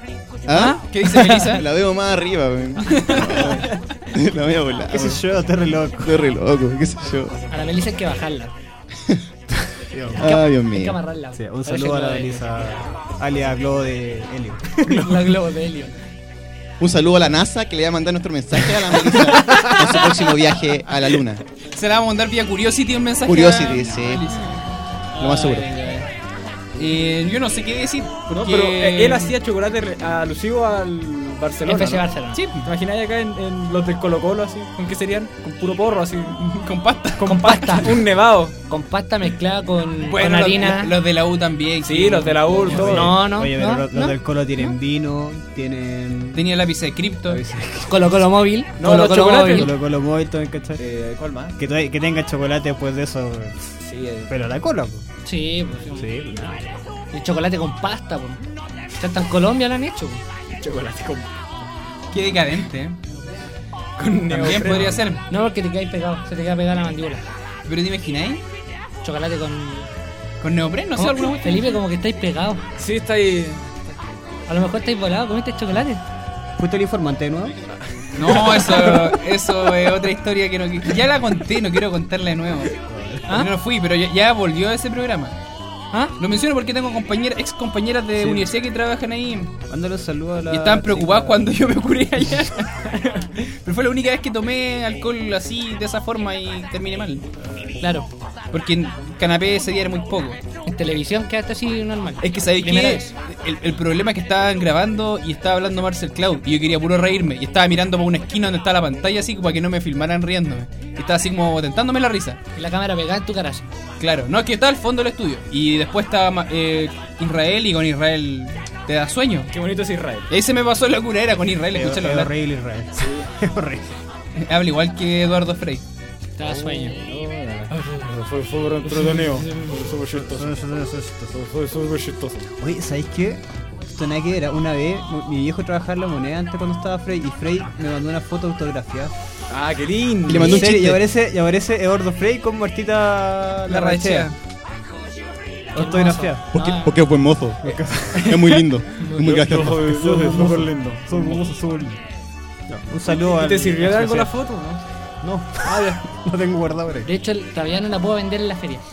Speaker 6: ¿Ah?
Speaker 2: ¿Qué dice Melisa?
Speaker 6: La veo más arriba, weón. La a volar.
Speaker 3: ¿Qué sé yo? Re loco.
Speaker 6: Estoy re loco, qué sé yo.
Speaker 4: A la Melissa hay que bajarla.
Speaker 6: Ah, Dios mío.
Speaker 3: Sí, un saludo a la Belisa, alias Globo de Helio.
Speaker 4: La globo de helio.
Speaker 6: Un saludo a la NASA que le va a mandar nuestro mensaje a la Melissa en su próximo viaje a la Luna.
Speaker 2: Se la vamos a mandar vía Curiosity un mensaje.
Speaker 6: Curiosity,
Speaker 2: a-
Speaker 6: sí. Lo más seguro.
Speaker 4: Venga, venga.
Speaker 2: Eh, yo no sé qué decir.
Speaker 5: No,
Speaker 2: Porque...
Speaker 5: pero eh, él hacía chocolate alusivo al Barcelona.
Speaker 4: FC
Speaker 5: ¿no?
Speaker 4: Barcelona.
Speaker 5: Sí, ¿te imagináis acá en, en los del Colo Colo así? ¿Con qué serían? Con puro porro así.
Speaker 2: con pasta.
Speaker 4: Con pasta.
Speaker 5: Un nevado.
Speaker 4: Con pasta mezclada con,
Speaker 2: Bueno,
Speaker 4: con
Speaker 2: los,
Speaker 4: harina.
Speaker 2: los de la U también.
Speaker 5: Sí, los de la U, todo.
Speaker 4: No, no,
Speaker 3: Oye, pero
Speaker 4: no,
Speaker 3: los, los
Speaker 4: no.
Speaker 3: del Colo tienen vino, tienen.
Speaker 2: Tenía lápiz de cripto.
Speaker 4: Colo Colo móvil.
Speaker 5: No,
Speaker 4: Colo
Speaker 5: los
Speaker 4: Colo móvil.
Speaker 3: Colo Colo móvil también, ¿cachai?
Speaker 5: Eh, ¿Cuál más?
Speaker 3: Que, que tenga chocolate después de eso.
Speaker 5: Sí, eh,
Speaker 3: Pero la cola, po.
Speaker 4: Sí, pues,
Speaker 3: Sí.
Speaker 4: el chocolate con pasta. Pues. Hasta en Colombia lo han hecho. pues.
Speaker 5: Chocolate con,
Speaker 2: Qué decadente. ¿eh?
Speaker 5: con
Speaker 2: También
Speaker 5: neopreno.
Speaker 2: podría ser.
Speaker 4: No porque te quedáis pegado, se te queda pegada la mandíbula.
Speaker 2: Pero te imagináis?
Speaker 4: Chocolate con.
Speaker 2: Con neopreno, no sé, alguna cuestión.
Speaker 4: Felipe, como que estáis pegados.
Speaker 5: Sí, está ahí.
Speaker 4: A lo mejor estáis volados, comiste chocolate.
Speaker 3: ¿Fuiste el informante de nuevo?
Speaker 2: No, eso, eso es otra historia que no. ya la conté, no quiero contarla de nuevo.
Speaker 4: ¿Ah?
Speaker 2: No fui, pero ya, ya volvió a ese programa.
Speaker 4: ¿Ah?
Speaker 2: Lo menciono porque tengo compañeras, ex compañeras de
Speaker 3: Sí.
Speaker 2: universidad que trabajan ahí
Speaker 3: Mándale un saludo a la.
Speaker 2: y estaban preocupadas
Speaker 3: chica.
Speaker 2: cuando yo me curé allá. Pero fue la única vez que tomé alcohol así, de esa forma y terminé mal.
Speaker 4: Claro.
Speaker 2: Porque en canapé ese día era muy poco.
Speaker 4: Televisión quedaste así normal.
Speaker 2: Es que sabéis que el, el problema es que estaban grabando y estaba hablando Marcel Cloud y yo quería puro reírme y estaba mirando por una esquina donde estaba la pantalla así como para que no me filmaran riéndome. Y estaba así como tentándome la risa.
Speaker 4: Y la cámara pegada en tu cara. así.
Speaker 2: Claro, no, que estaba al fondo del estudio. Y después estaba eh, Israel y con Israel te da sueño.
Speaker 5: Qué bonito es Israel.
Speaker 2: Y ahí se me pasó la cura, era con Israel,
Speaker 3: Es,
Speaker 2: escúchalo
Speaker 3: es
Speaker 2: hablar.
Speaker 3: horrible, Israel. Es horrible.
Speaker 2: Habla igual que Eduardo Frey.
Speaker 4: Te da sueño.
Speaker 5: Fue, fue entretenido. Fue chistoso.
Speaker 3: Eso, eso.
Speaker 5: Fue súper chistoso.
Speaker 3: Oye, ¿sabéis qué? Esto nada que era. Una vez, mi viejo trabajaba en la moneda antes cuando estaba Frey y Frey me mandó una foto autografiada.
Speaker 5: Ah, qué lindo.
Speaker 6: Y le mandó un chiste.
Speaker 3: Y aparece, y aparece Eduardo Frey con Martita
Speaker 2: La rachea.
Speaker 3: Autografiada.
Speaker 6: Porque,
Speaker 4: Ah.
Speaker 6: porque es buen mozo. Es muy lindo. Es muy gracioso.
Speaker 5: súper lindo.
Speaker 3: Son hermosos, son lindos. Un saludo
Speaker 5: ¿Y
Speaker 3: al-
Speaker 5: te sirvió de
Speaker 3: al
Speaker 5: algo la foto, no?
Speaker 3: No, no tengo guardado por ahí.
Speaker 4: De hecho, todavía no la puedo vender en la feria.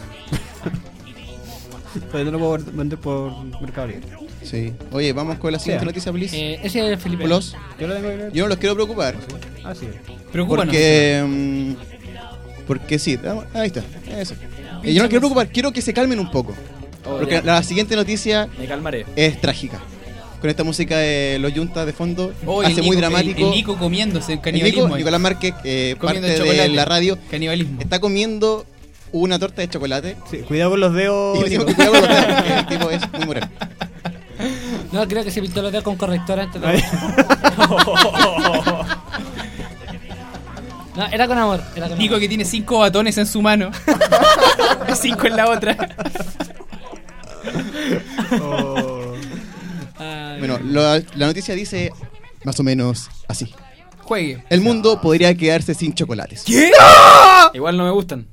Speaker 3: Todavía no lo puedo vender por Mercado Libre.
Speaker 6: Sí. Oye, vamos con la siguiente noticia, please.
Speaker 4: Eh, ese es Felipe.
Speaker 6: Plus.
Speaker 3: Yo lo tengo que leer.
Speaker 6: Yo no los quiero preocupar.
Speaker 3: Ah, sí.
Speaker 2: Preocúpanos.
Speaker 6: Porque. mm, porque sí. ah, Ahí está. Eso. Eh, yo no los quiero preocupar, quiero que se calmen un poco. Porque la siguiente noticia
Speaker 5: Me calmaré.
Speaker 6: es trágica. Con esta música de los yuntas de fondo,
Speaker 2: Oh, el
Speaker 6: hace
Speaker 2: Nico-
Speaker 6: muy
Speaker 2: el-
Speaker 6: dramático.
Speaker 2: El, Nico comiéndose el
Speaker 6: El
Speaker 2: canibalismo.
Speaker 6: Nico. Nicolás Márquez, eh, parte de la radio,
Speaker 2: Canibalismo.
Speaker 6: está comiendo una torta de chocolate.
Speaker 3: Sí, cuidado con los dedos.
Speaker 6: Y le digo que cuidado con los dedos, porque el tipo es muy moral.
Speaker 4: No, creo que se pintó los dedos con corrector antes de...
Speaker 3: Ay.
Speaker 4: No, era con amor. Era con
Speaker 2: Nico
Speaker 4: amor.
Speaker 2: que tiene cinco batones en su mano. cinco en la otra.
Speaker 3: Oh.
Speaker 6: Bueno, la, la noticia dice más o menos así.
Speaker 2: Juegue.
Speaker 6: El mundo podría quedarse sin chocolates.
Speaker 2: ¿Qué?
Speaker 5: Igual no me gustan.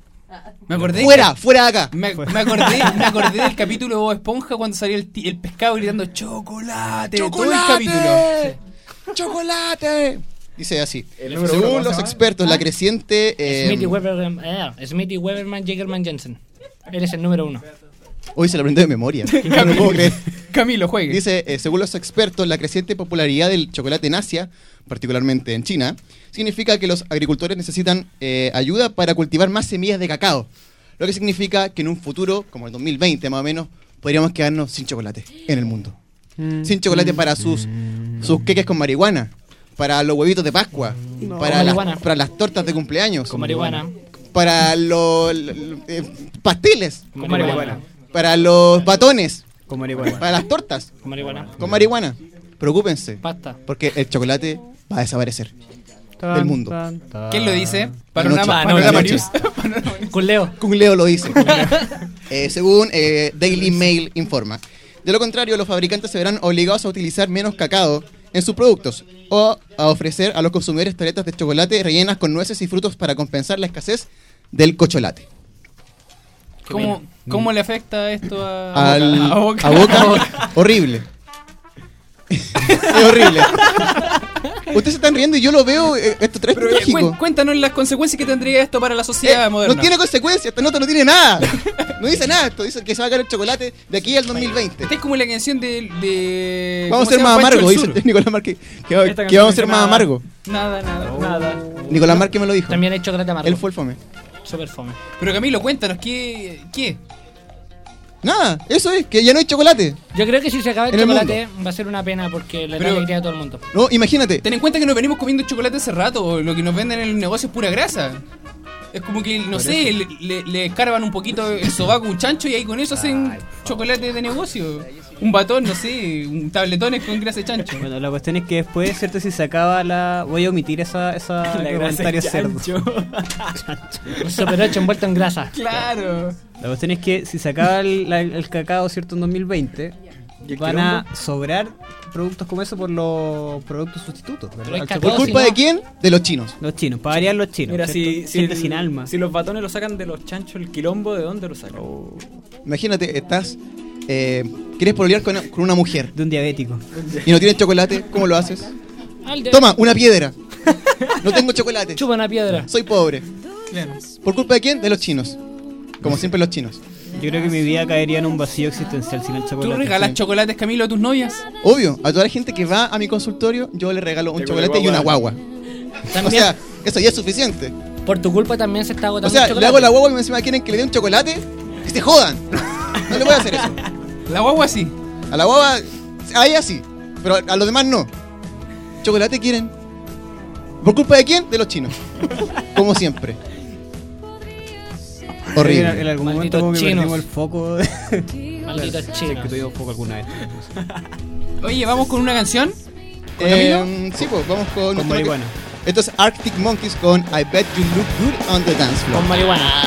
Speaker 2: Me acordé.
Speaker 6: ¡Fuera! ¡Fuera de acá!
Speaker 2: Me, me acordé, me acordé del capítulo de Bob Esponja cuando salió el, ti- el pescado gritando chocolate. Todo el capítulo.
Speaker 6: ¡Chocolate! Dice así.
Speaker 5: El número uno,
Speaker 6: Según
Speaker 5: ¿cómo se
Speaker 6: los
Speaker 5: llama?
Speaker 6: expertos, la creciente... eh,
Speaker 4: Smithy Weberman, eh, Smithy Weberman Jagerman Jensen. Él es el número uno.
Speaker 6: Hoy se lo aprendió de memoria. No lo puedo creer.
Speaker 2: Camilo, juegue.
Speaker 6: Dice, eh, según los expertos, la creciente popularidad del chocolate en Asia, particularmente en China, significa que los agricultores necesitan eh, ayuda para cultivar más semillas de cacao. Lo que significa que en un futuro, como el 2020 más o menos, podríamos quedarnos sin chocolate en el mundo. Sin chocolate para sus, sus queques con marihuana, para los huevitos de Pascua, para, las,
Speaker 4: marihuana.
Speaker 6: para las tortas de cumpleaños,
Speaker 4: Con marihuana.
Speaker 6: para los los, eh, pasteles,
Speaker 4: Con
Speaker 3: marihuana.
Speaker 4: marihuana.
Speaker 6: Para los batones,
Speaker 3: Con marihuana.
Speaker 6: para las tortas
Speaker 4: Con marihuana.
Speaker 6: con marihuana. Preocúpense.
Speaker 4: Pasta.
Speaker 6: Porque el chocolate va a desaparecer del mundo.
Speaker 2: ¿Quién lo dice? Panorama. Panorama.
Speaker 4: Con Leo.
Speaker 6: Kung Leo lo dice. Eh, según eh, Daily Mail informa. De lo contrario, los fabricantes se verán obligados a utilizar menos cacao en sus productos o a ofrecer a los consumidores tabletas de chocolate rellenas con nueces y frutos para compensar la escasez del cocholate.
Speaker 2: ¿Cómo, ¿Cómo le afecta esto a,
Speaker 6: Al-
Speaker 2: a Boca?
Speaker 6: a Boca, horrible. es horrible. Ustedes se están riendo y yo lo veo, eh, esto trae
Speaker 2: Pero, eh,
Speaker 6: trágico.
Speaker 2: cuen- cuéntanos las consecuencias que tendría esto para la sociedad
Speaker 6: Eh,
Speaker 2: moderna.
Speaker 6: no tiene consecuencias, esta nota no tiene nada. No dice nada, esto dice que se va a caer el chocolate de aquí al 2020.
Speaker 2: Esta es como la canción de. de
Speaker 6: Vamos a
Speaker 2: ¿cómo
Speaker 6: ser
Speaker 2: se
Speaker 6: más amargo, dice. Nicolás Marque. Que, vamos a ser más
Speaker 5: nada.
Speaker 6: amargo.
Speaker 2: Nada, nada.
Speaker 5: Nada.
Speaker 6: Nicolás Marque me lo dijo.
Speaker 4: También hay chocolate amargo.
Speaker 6: Él fue el fome.
Speaker 4: Super fome.
Speaker 2: Pero Camilo, cuéntanos, ¿qué? ¿Qué?
Speaker 6: Nada, eso es, que ya no hay chocolate.
Speaker 4: Yo creo que si se acaba el
Speaker 6: En el
Speaker 4: chocolate va a ser una pena porque le da
Speaker 2: Pero-
Speaker 4: alegría a todo el mundo.
Speaker 6: No, imagínate.
Speaker 2: Ten en cuenta que nos venimos comiendo chocolate hace rato. Lo que nos venden en el negocio es pura grasa. Es como que, no sé, le, le, le escarban un poquito el sobaco a un chancho y ahí con eso hacen chocolate de negocio. Un batón, no sé, un tabletones con grasa de chancho.
Speaker 3: Bueno, la cuestión es que después, ¿cierto? Si se acaba la. Voy a omitir esa, esa
Speaker 5: La grasa
Speaker 3: comentario
Speaker 5: de
Speaker 3: cerdo.
Speaker 5: chancho.
Speaker 4: Un Super 8 envuelto en grasa.
Speaker 2: Claro.
Speaker 3: La cuestión es que si se acaba el, la- el cacao, ¿cierto? En 2020,
Speaker 5: ¿Y el
Speaker 3: van a sobrar productos como eso por los productos sustitutos.
Speaker 4: Pero
Speaker 6: ¿Por culpa de quién? De los chinos.
Speaker 3: Los chinos, para variar los chinos.
Speaker 5: Mira, si, si, el-
Speaker 3: sin alma.
Speaker 5: si los batones lo sacan de los chanchos, el quilombo, ¿de dónde lo sacan?
Speaker 6: Imagínate, estás. Eh, ¿Quieres pololear con, con una mujer
Speaker 3: De un diabético.
Speaker 6: y no tienes chocolate? ¿Cómo lo haces? Toma, una piedra. No tengo chocolate.
Speaker 4: Chupa una piedra.
Speaker 6: Soy pobre.
Speaker 2: Claro.
Speaker 6: ¿Por culpa de quién? De los chinos. Como siempre los chinos.
Speaker 3: Yo creo que mi vida caería en un vacío existencial sin el
Speaker 2: ¿Tú
Speaker 3: chocolate.
Speaker 2: regalas
Speaker 3: Sí.
Speaker 2: chocolates, Camilo, a tus novias?
Speaker 6: Obvio, a toda la gente que va a mi consultorio, yo le regalo un chocolate
Speaker 5: la
Speaker 6: y una
Speaker 5: guagua.
Speaker 6: O sea, eso ya es suficiente.
Speaker 4: por tu culpa también se está agotando
Speaker 6: O sea,
Speaker 4: el
Speaker 6: le hago la guagua y encima quieren que le dé un chocolate. Que se jodan. No le voy a hacer eso.
Speaker 2: La guagua sí.
Speaker 6: A la guagua, a ella sí. Pero a los demás no. ¿Chocolate quieren? ¿Por culpa de quién? De los chinos. Como siempre.
Speaker 3: En, en
Speaker 6: Horrible.
Speaker 3: algún
Speaker 4: Malditos
Speaker 3: momento como que
Speaker 4: chinos.
Speaker 3: perdimos el foco. de-
Speaker 4: Malditos chinos.
Speaker 3: que tuvimos foco alguna vez.
Speaker 2: Oye, vamos con una canción.
Speaker 6: Eh, sí, pues vamos con.
Speaker 3: Con marihuana.
Speaker 6: Esto es Arctic Monkeys con I Bet You Look Good on the Dance Floor.
Speaker 4: Con marihuana.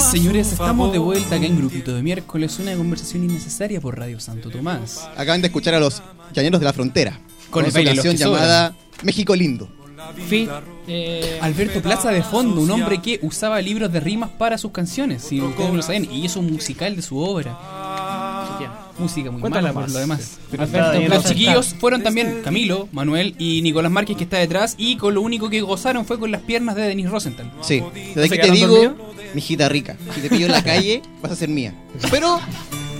Speaker 2: Señores, estamos de vuelta acá en Grupito de Miércoles, una conversación innecesaria por Radio Santo Tomás.
Speaker 6: Acaban de escuchar a los llaneros de la frontera.
Speaker 2: Con
Speaker 6: su
Speaker 2: los
Speaker 6: canción
Speaker 2: sobran.
Speaker 6: llamada México Lindo.
Speaker 4: Fit. Eh,
Speaker 2: Alberto Plaza de fondo, un hombre que usaba libros de rimas para sus canciones, si ustedes no lo saben, y hizo un musical de su obra. Música muy
Speaker 5: Cuéntala
Speaker 2: mala por
Speaker 5: más.
Speaker 2: lo demás.
Speaker 3: Alberto
Speaker 2: Los chiquillos fueron también Camilo, Manuel y Nicolás Márquez que está detrás y con lo único que gozaron fue con las piernas de Denis Rosenthal.
Speaker 6: Sí. Desde aquí te digo,
Speaker 5: dormidos?
Speaker 6: mijita rica, si te pillo en la calle, vas a ser mía. Pero,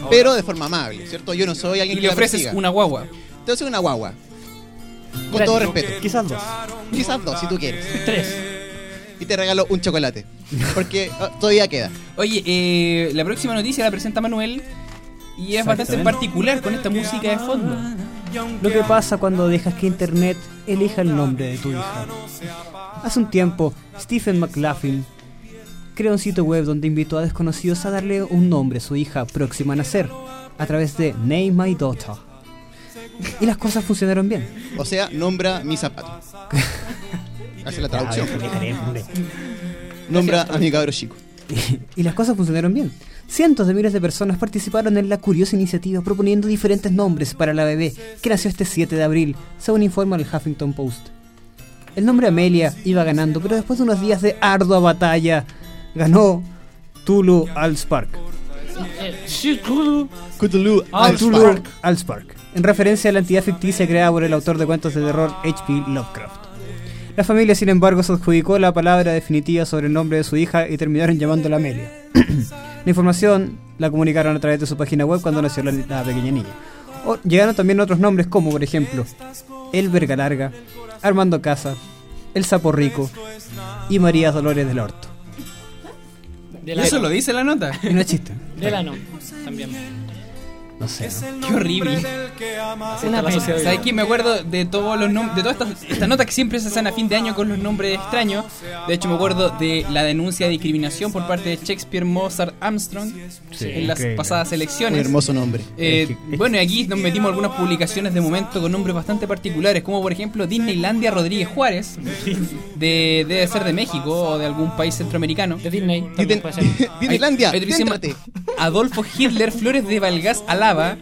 Speaker 6: pero de forma amable, ¿cierto? Yo no soy
Speaker 2: Y
Speaker 6: alguien que
Speaker 2: le ofreces una guagua.
Speaker 6: Te una guagua. Con todo respeto.
Speaker 3: Quizás dos.
Speaker 6: Quizás dos, si tú quieres.
Speaker 4: tres.
Speaker 6: Y te regalo un chocolate. Porque ah, todavía queda.
Speaker 2: Oye, eh, la próxima noticia la presenta Manuel y es bastante particular con esta música de fondo.
Speaker 3: Lo que pasa cuando dejas que Internet elija el nombre de tu hija. Hace un tiempo, Stephen McLaughlin creó un sitio web donde invitó a desconocidos a darle un nombre a su hija próxima a nacer, a través de Name My Daughter. Y las cosas funcionaron bien.
Speaker 6: O sea, nombra mi zapato. Hace la traducción. Nombra a mi cabro chico.
Speaker 3: y las cosas funcionaron bien. Cientos de miles de personas participaron en la curiosa iniciativa proponiendo diferentes nombres para la bebé que nació este 7 de abril, según informa el Huffington Post. El nombre Amelia iba ganando, pero después de unos días de ardua batalla, ganó Tulu Alspark.
Speaker 6: Cthulhu
Speaker 3: Alspark, en referencia a la entidad ficticia creada por el autor de cuentos de terror H.P. Lovecraft. La familia, sin embargo, se adjudicó la palabra definitiva sobre el nombre de su hija y terminaron llamándola Amelia. la información la comunicaron a través de su página web cuando nació la, la pequeña niña. O- llegaron también otros nombres como, por ejemplo, El Verga Larga, Armando Casa, El Sapo Rico y María Dolores del Orto.
Speaker 4: De
Speaker 2: Y
Speaker 4: la
Speaker 2: eso lo dice la nota.
Speaker 3: Y no es chiste.
Speaker 4: De la no. También.
Speaker 3: No sé. ¿no?
Speaker 2: Qué horrible.
Speaker 4: Una pena.
Speaker 2: ¿Sabes qué? Me acuerdo de todos los nombres, de todas estas esta notas que siempre se hacen a fin de año con los nombres extraños. De hecho, me acuerdo de la denuncia de discriminación por parte de Shakespeare Mozart Armstrong en las
Speaker 3: increíble.
Speaker 2: pasadas
Speaker 6: Un
Speaker 2: elecciones.
Speaker 6: hermoso nombre.
Speaker 2: Eh, bueno, y aquí nos metimos algunas publicaciones de momento con nombres bastante particulares, como por ejemplo Disneylandia Rodríguez Juárez, de, debe ser de México o de algún país centroamericano.
Speaker 4: De Disney.
Speaker 6: Disneylandia.
Speaker 2: Adolfo Hitler Flores de Valgas Alaba.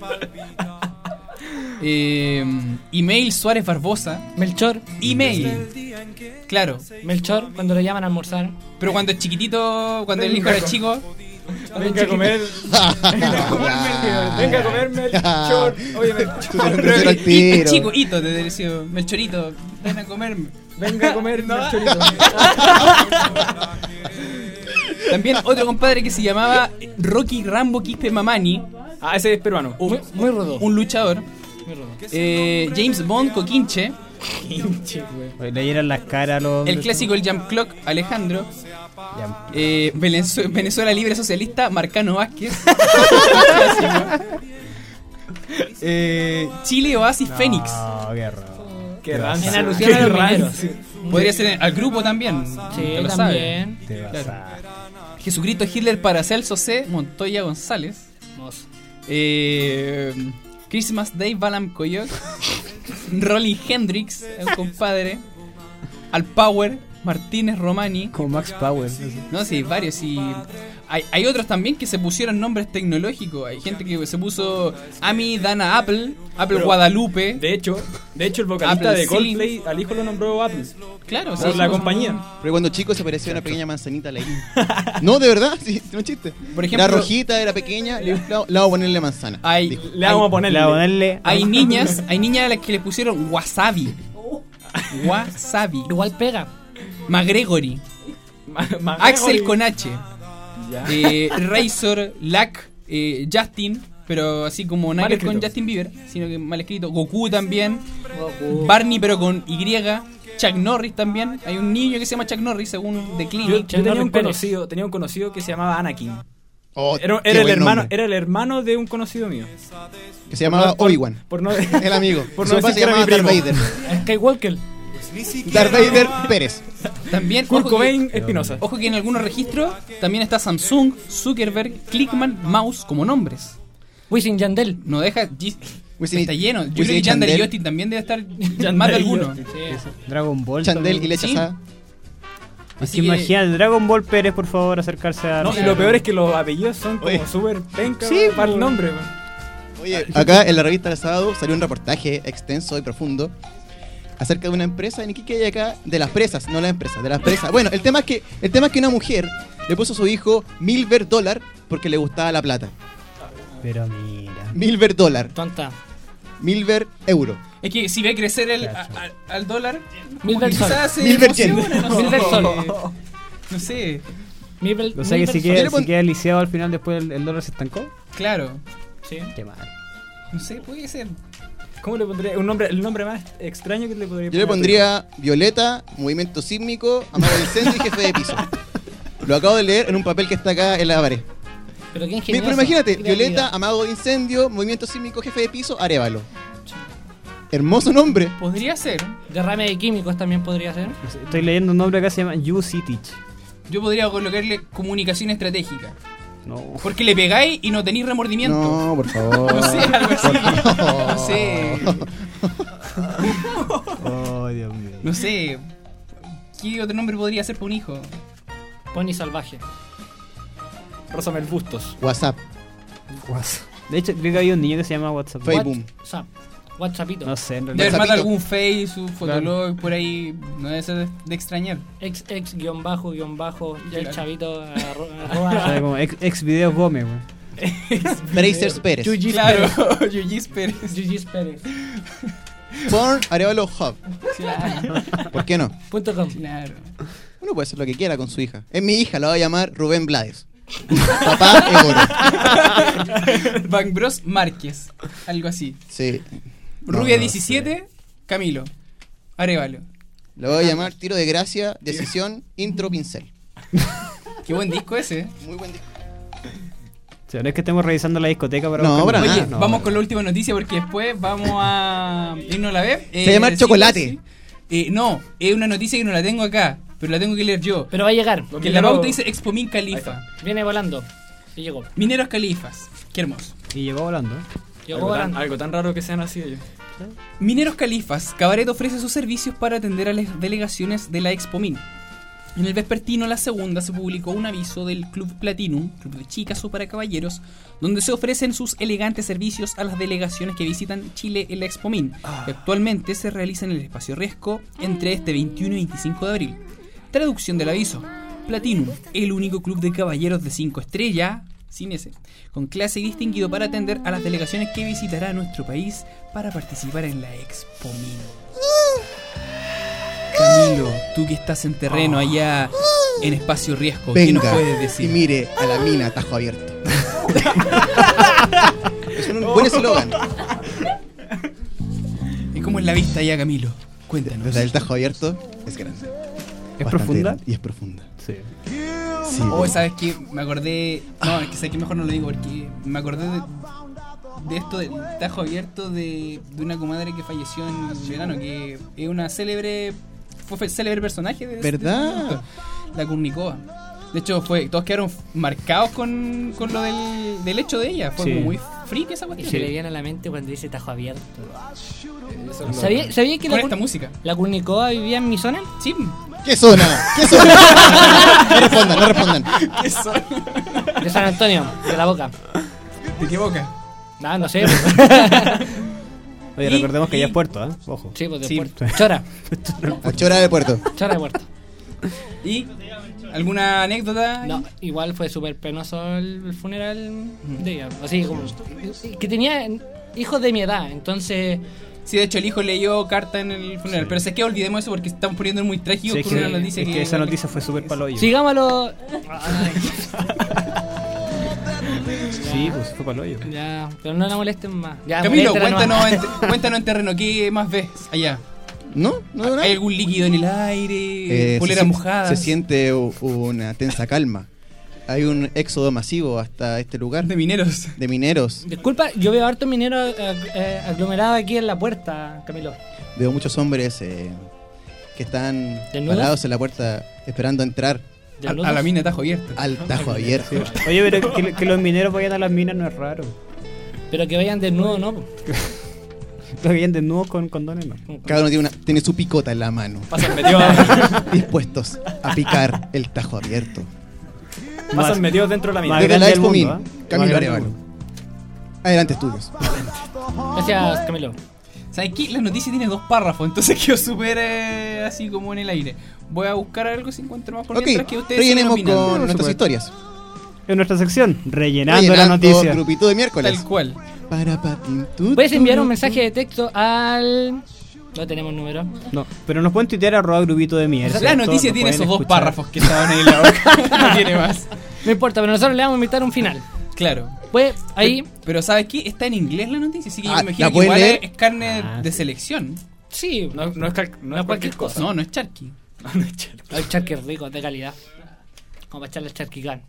Speaker 2: Eh, email Suárez Barbosa.
Speaker 4: Melchor.
Speaker 2: Email. Claro.
Speaker 4: Melchor, cuando lo llaman a almorzar.
Speaker 2: Pero cuando es chiquitito, cuando el hijo era chico,
Speaker 5: Venga a comer. Venga a comerme el chor. Oye, me-
Speaker 6: Tú eres un grosero al
Speaker 2: y, y
Speaker 6: tiro.
Speaker 2: chico, hito, te decía, Melchorito, ven a comerme.
Speaker 5: venga a comerme el chorito.
Speaker 2: También otro compadre que se llamaba Rocky Rambo Quispe Mamani,
Speaker 5: Ah, ese es peruano.
Speaker 4: Muy, muy rudo.
Speaker 2: un luchador.
Speaker 4: Muy rudo.
Speaker 2: Eh, James Bond Coquinche,
Speaker 3: Oye, Leyeron las caras a los.
Speaker 2: el clásico El Jump Clock Alejandro, eh, Venezu- Venezuela Libre Socialista Marcano Vázquez. Eh, Chile Oasis Fénix.
Speaker 3: No, qué raro.
Speaker 5: Qué
Speaker 3: Te vas
Speaker 5: rancio.
Speaker 4: En alusión a los mineros.
Speaker 2: Podría ser al grupo también.
Speaker 4: Sí,
Speaker 2: lo sabe.
Speaker 4: también.
Speaker 3: Te vas
Speaker 2: Claro.
Speaker 3: a-
Speaker 2: Jesucristo Hitler para Celso C. Montoya González.
Speaker 4: Hermoso.
Speaker 2: Eh, Christmas Day Balam Coyote. Rolly Hendrix, un compadre. Al Power, Martínez Romani.
Speaker 3: Como Max Power.
Speaker 2: No, sí, varios. Y hay, hay otros también que se pusieron nombres tecnológicos. Hay gente que se puso Ami Dana Apple, Apple
Speaker 5: Pero,
Speaker 2: Guadalupe.
Speaker 5: De hecho, de hecho el vocalista
Speaker 2: Apple
Speaker 5: de Coldplay al hijo lo nombró Apple.
Speaker 2: claro, sí,
Speaker 5: Por
Speaker 2: sí,
Speaker 5: la compañía.
Speaker 6: Pero cuando chico se parecía a una pequeña manzanita leí. No, de verdad, sí, no chiste.
Speaker 2: Por ejemplo-
Speaker 6: era rojita, era pequeña, le, le vamos a ponerle manzana.
Speaker 2: Hay,
Speaker 6: Dijo.
Speaker 5: Le vamos a ponerle.
Speaker 3: Le voy a ponerle.
Speaker 2: hay niñas, hay niñas a las que le pusieron wasabi. Wasabi.
Speaker 4: Igual pega.
Speaker 2: McGregory. Axel con H. Eh, Razor, Lack, eh, Justin. Pero así como nada que con. Justin Bieber, sino que mal escrito. Goku también. Barney, pero con Y. Chuck Norris también. Hay un niño que se llama Chuck Norris, según The
Speaker 5: Yo,
Speaker 2: Clinic.
Speaker 5: yo tenía un conocido, tenía un conocido que se llamaba Anakin.
Speaker 6: Oh,
Speaker 5: Era, el hermano,
Speaker 6: nombre.
Speaker 5: era el hermano de un conocido mío.
Speaker 6: Que se llamaba Obi-Wan.
Speaker 5: No
Speaker 6: El amigo.
Speaker 5: Por no decir
Speaker 6: se
Speaker 5: que era
Speaker 6: llamaba
Speaker 5: mi
Speaker 6: Darth
Speaker 5: primo.
Speaker 6: Vader.
Speaker 4: Skywalker.
Speaker 6: Darth Vader Pérez.
Speaker 2: También,
Speaker 5: Kurt
Speaker 2: ojo que,
Speaker 5: Cobain Espinosa.
Speaker 2: ojo que en algunos registros también está Samsung, Zuckerberg, Clickman, Mouse como nombres.
Speaker 4: Wisin Yandel.
Speaker 2: No deja.
Speaker 6: Wisin y-
Speaker 2: está lleno. Yo
Speaker 6: Wisin
Speaker 2: creo
Speaker 6: y
Speaker 2: que Yandel y
Speaker 6: Chandel.
Speaker 2: Justin también debe estar más de alguno.
Speaker 4: Sí.
Speaker 3: Dragon Ball.
Speaker 6: Chandel y leche
Speaker 2: Sí.
Speaker 6: asada.
Speaker 3: Es
Speaker 2: Así
Speaker 3: que
Speaker 2: que-
Speaker 3: imagínate, Dragon Ball Pérez, por favor, acercarse a.
Speaker 5: No, y lo peor es que los apellidos son como
Speaker 6: Oye.
Speaker 5: súper penca
Speaker 3: Sí,
Speaker 5: para el nombre.
Speaker 6: Oye, acá en la revista del sábado salió un reportaje extenso y profundo acerca de una empresa en Iquique y acá de las presas, no la empresa, de las presas. Bueno, el tema es que el tema es que una mujer le puso a su hijo Milver dólar porque le gustaba la plata.
Speaker 3: Pero mira.
Speaker 6: Milver dólar,
Speaker 4: Tonta.
Speaker 6: Milver euro.
Speaker 2: Es que si ve crecer el, a- a- al dólar,
Speaker 4: Milver
Speaker 2: quizás
Speaker 4: sol.
Speaker 2: se
Speaker 6: Milver
Speaker 2: emociona, no sé.
Speaker 4: Milver sol.
Speaker 2: No sé,
Speaker 4: Milver-
Speaker 3: O sea que si queda, si queda lisiado al final, después el, el dólar se estancó.
Speaker 2: claro.
Speaker 4: Sí.
Speaker 3: Qué mal.
Speaker 2: No sé, puede ser.
Speaker 5: ¿Cómo le pondría un nombre, el nombre más extraño que le podría
Speaker 6: Yo le
Speaker 5: poner a tu
Speaker 6: pondría Violeta, Movimiento Sísmico, Amado Incendio y Jefe de Piso. Lo acabo de leer en un papel que está acá en la pared.
Speaker 4: Pero qué ingenioso.
Speaker 6: Pero imagínate,
Speaker 4: Qué
Speaker 6: Violeta,
Speaker 4: creatividad.
Speaker 6: Amago de Incendio, Movimiento Sísmico, Jefe de Piso, Arevalo. Hermoso nombre.
Speaker 2: Podría ser.
Speaker 4: Derrame de químicos también podría ser.
Speaker 3: Estoy leyendo un nombre acá se llama You Citich.
Speaker 2: Yo podría colocarle comunicación estratégica.
Speaker 3: No.
Speaker 2: Porque le pegáis y no tenéis remordimiento.
Speaker 6: No, por favor.
Speaker 2: No sé, algo así. No sé.
Speaker 3: Oh, Dios mío.
Speaker 2: No sé. ¿Qué otro nombre podría ser para un hijo?
Speaker 4: Pony salvaje.
Speaker 5: Rózame el bustos.
Speaker 6: WhatsApp,
Speaker 3: De hecho, creo que había un niño que se llama WhatsApp.
Speaker 6: Facebook.
Speaker 4: WhatsApp. WhatsAppito.
Speaker 3: No sé, en
Speaker 2: Debe
Speaker 3: realidad.
Speaker 2: más
Speaker 6: Zapito.
Speaker 2: algún Facebook, Fotolog, por ahí. No debe ser de, de extrañar.
Speaker 4: Ex, ex, guion bajo, guion bajo. Ya el
Speaker 2: Claro.
Speaker 4: chavito arro-
Speaker 3: O sea,
Speaker 4: arroba.
Speaker 3: como ex, ex videos Gómez.
Speaker 6: Tracers Pérez.
Speaker 2: Yuji, claro. Yuji Pérez.
Speaker 4: Gigi Pérez.
Speaker 6: Porn Arevalo Hub.
Speaker 2: Claro.
Speaker 6: ¿Por qué no?
Speaker 4: Punto com.
Speaker 2: claro.
Speaker 6: Uno puede hacer lo que quiera con su hija. Es mi hija, la voy a llamar Rubén Blades. Papá es oro.
Speaker 2: Bank Bros Márquez. Algo así.
Speaker 6: Sí. No,
Speaker 2: Rubia
Speaker 6: no
Speaker 2: 17, Camilo. Arevalo.
Speaker 6: La voy a llamar Tiro de Gracia, Decisión, Intro, Pincel.
Speaker 2: Qué buen disco ese. ¿eh?
Speaker 6: Muy buen disco.
Speaker 3: O sea, no es que estemos revisando la discoteca para
Speaker 6: No,
Speaker 3: buscar-
Speaker 6: para
Speaker 2: Oye,
Speaker 6: nada.
Speaker 3: no.
Speaker 2: vamos con la última noticia porque después vamos a irnos a la web.
Speaker 6: Se llama Chocolate.
Speaker 2: Eh, no, es una noticia que no la tengo acá, pero la tengo que leer yo.
Speaker 4: Pero va a llegar.
Speaker 2: Que en la pauta dice Expomin Califa.
Speaker 4: Viene volando. Y llegó.
Speaker 2: Mineros Califas. Qué hermoso.
Speaker 3: Y llegó volando.
Speaker 5: Algo tan,
Speaker 4: volando.
Speaker 5: algo tan raro que sean así ellos.
Speaker 2: Mineros Califas, Cabaret ofrece sus servicios para atender a las delegaciones de la Expomin. En el vespertino, la segunda, se publicó un aviso del Club Platinum, club de chicas o para caballeros, donde se ofrecen sus elegantes servicios a las delegaciones que visitan Chile en la Expomin, que actualmente se realiza en el espacio Riesco entre este 21 y 25 de abril. Traducción del aviso. Platinum, el único club de caballeros de 5 estrellas, sin ese, con clase y distinguido para atender a las delegaciones que visitará nuestro país para participar en la Expo Min. Camilo, tú que estás en terreno allá en espacio riesgo, ¿qué nos
Speaker 6: Venga
Speaker 2: puedes
Speaker 6: y
Speaker 2: decir?
Speaker 6: mire a la mina tajo abierto. es un buen eslogan.
Speaker 2: ¿Y cómo es la vista allá, Camilo? Cuéntanos.
Speaker 6: Desde el tajo abierto es grande.
Speaker 3: ¿Es
Speaker 6: Bastante
Speaker 3: profunda?
Speaker 6: grande, Y es profunda.
Speaker 3: Sí.
Speaker 6: Sí.
Speaker 2: Oh, ¿sabes qué? Me acordé. No, es que sé que mejor no lo digo porque me acordé de, de esto del tajo abierto de, de una comadre que falleció en verano, que es una célebre. Fue célebre personaje de.
Speaker 6: ¿Verdad?
Speaker 2: este momento, la Kurnikova. De hecho, fue, todos quedaron marcados con, con lo del, del hecho de ella. Fue
Speaker 3: Sí.
Speaker 2: muy freak esa
Speaker 4: Y
Speaker 2: cuestión.
Speaker 4: se le viene a la mente cuando dice tajo abierto.
Speaker 5: Lo-
Speaker 4: ¿Sabía, ¿sabía que
Speaker 2: Con
Speaker 4: la,
Speaker 2: esta música.
Speaker 4: la Kurnikova vivía en mi zona?
Speaker 2: Sí.
Speaker 6: ¿Qué zona? ¿Qué zona? no respondan, no respondan.
Speaker 2: Eso.
Speaker 4: De San Antonio, de la boca.
Speaker 2: ¿De qué boca?
Speaker 4: No, no sé.
Speaker 3: Oye, recordemos que ya es puerto, ¿eh? Ojo.
Speaker 4: Sí, pues de
Speaker 2: Sí.
Speaker 4: puerto. Chora.
Speaker 6: Chora de Puerto.
Speaker 4: Chora de puerto.
Speaker 2: ¿Y alguna anécdota?
Speaker 4: No, igual fue súper penoso el, el funeral de ella. Así como. Que tenía hijos de mi edad, entonces.
Speaker 2: Sí, de hecho el hijo leyó carta en el funeral. Pero sé que olvidemos eso porque estamos poniendo muy trágico
Speaker 3: Sí, es
Speaker 2: con
Speaker 3: que,
Speaker 2: una noticia
Speaker 3: es
Speaker 2: que,
Speaker 3: que esa noticia fue súper paloyo.
Speaker 4: Sigámoslo.
Speaker 3: Sí, pues fue paloyo.
Speaker 4: Ya, pero no la molesten más. Ya,
Speaker 2: Camilo, cuéntanos en, cuéntanos en terreno, ¿qué más ves allá?
Speaker 6: ¿No?
Speaker 2: ¿Hay algún líquido en el aire?
Speaker 6: Eh,
Speaker 2: ¿Poleras
Speaker 6: se,
Speaker 2: mojadas?
Speaker 6: se siente una tensa calma. Hay un éxodo masivo hasta este lugar
Speaker 2: de mineros.
Speaker 6: de mineros.
Speaker 4: Disculpa, yo veo harto minero eh, eh, aglomerado aquí en la puerta, Camilo.
Speaker 6: Veo muchos hombres eh, que están
Speaker 4: ¿Desnudos?
Speaker 6: parados en la puerta esperando entrar
Speaker 2: A, a la mina tajo abierto.
Speaker 6: al tajo abierto.
Speaker 3: Oye, pero que, que los mineros vayan a las minas no es raro.
Speaker 4: Pero que vayan desnudos, ¿no?
Speaker 3: Que de nuevos con condones no.
Speaker 6: Cada uno tiene, una, tiene su picota en la mano.
Speaker 5: Pasan
Speaker 6: dispuestos a picar el tajo abierto.
Speaker 5: Pasan metidos dentro de la mina.
Speaker 6: Desde la Expo Min. Camilo Arevalo.
Speaker 3: del
Speaker 6: Adelante, estudios.
Speaker 4: Gracias, Camilo.
Speaker 2: ¿Sabes qué? La noticia tiene dos párrafos, entonces quedó súper eh, así como en el aire. Voy a buscar algo si encuentro más por
Speaker 6: Ok,
Speaker 2: mientras que ustedes
Speaker 6: rellenemos con nuestras historias.
Speaker 3: En nuestra sección, rellenando, la
Speaker 6: Rellenando
Speaker 3: noticia.
Speaker 6: grupito de miércoles.
Speaker 2: Tal cual.
Speaker 6: Para
Speaker 4: Puedes enviar un mensaje de texto al. No tenemos número.
Speaker 3: No, pero nos pueden tuitear arroba grupito de mierda.
Speaker 2: La
Speaker 3: ¿cierto?
Speaker 2: noticia
Speaker 3: Nos
Speaker 2: tiene esos dos párrafos que estaban ahí en la boca. no tiene más.
Speaker 4: No importa, pero nosotros le vamos a invitar un final.
Speaker 2: Claro.
Speaker 4: Pues ahí,
Speaker 2: Pero ¿sabes qué? Está en inglés la noticia, así que yo
Speaker 6: Ah,
Speaker 2: me imagino
Speaker 6: ¿la
Speaker 2: que igual
Speaker 6: leer?
Speaker 2: es carne
Speaker 3: Ah,
Speaker 2: de selección.
Speaker 4: sí,
Speaker 5: No, no es, cal- no es cualquier cosa.
Speaker 2: No, no es charqui.
Speaker 5: No es charqui.
Speaker 4: hay charquis ricos de calidad. Vamos a echarle charquicán.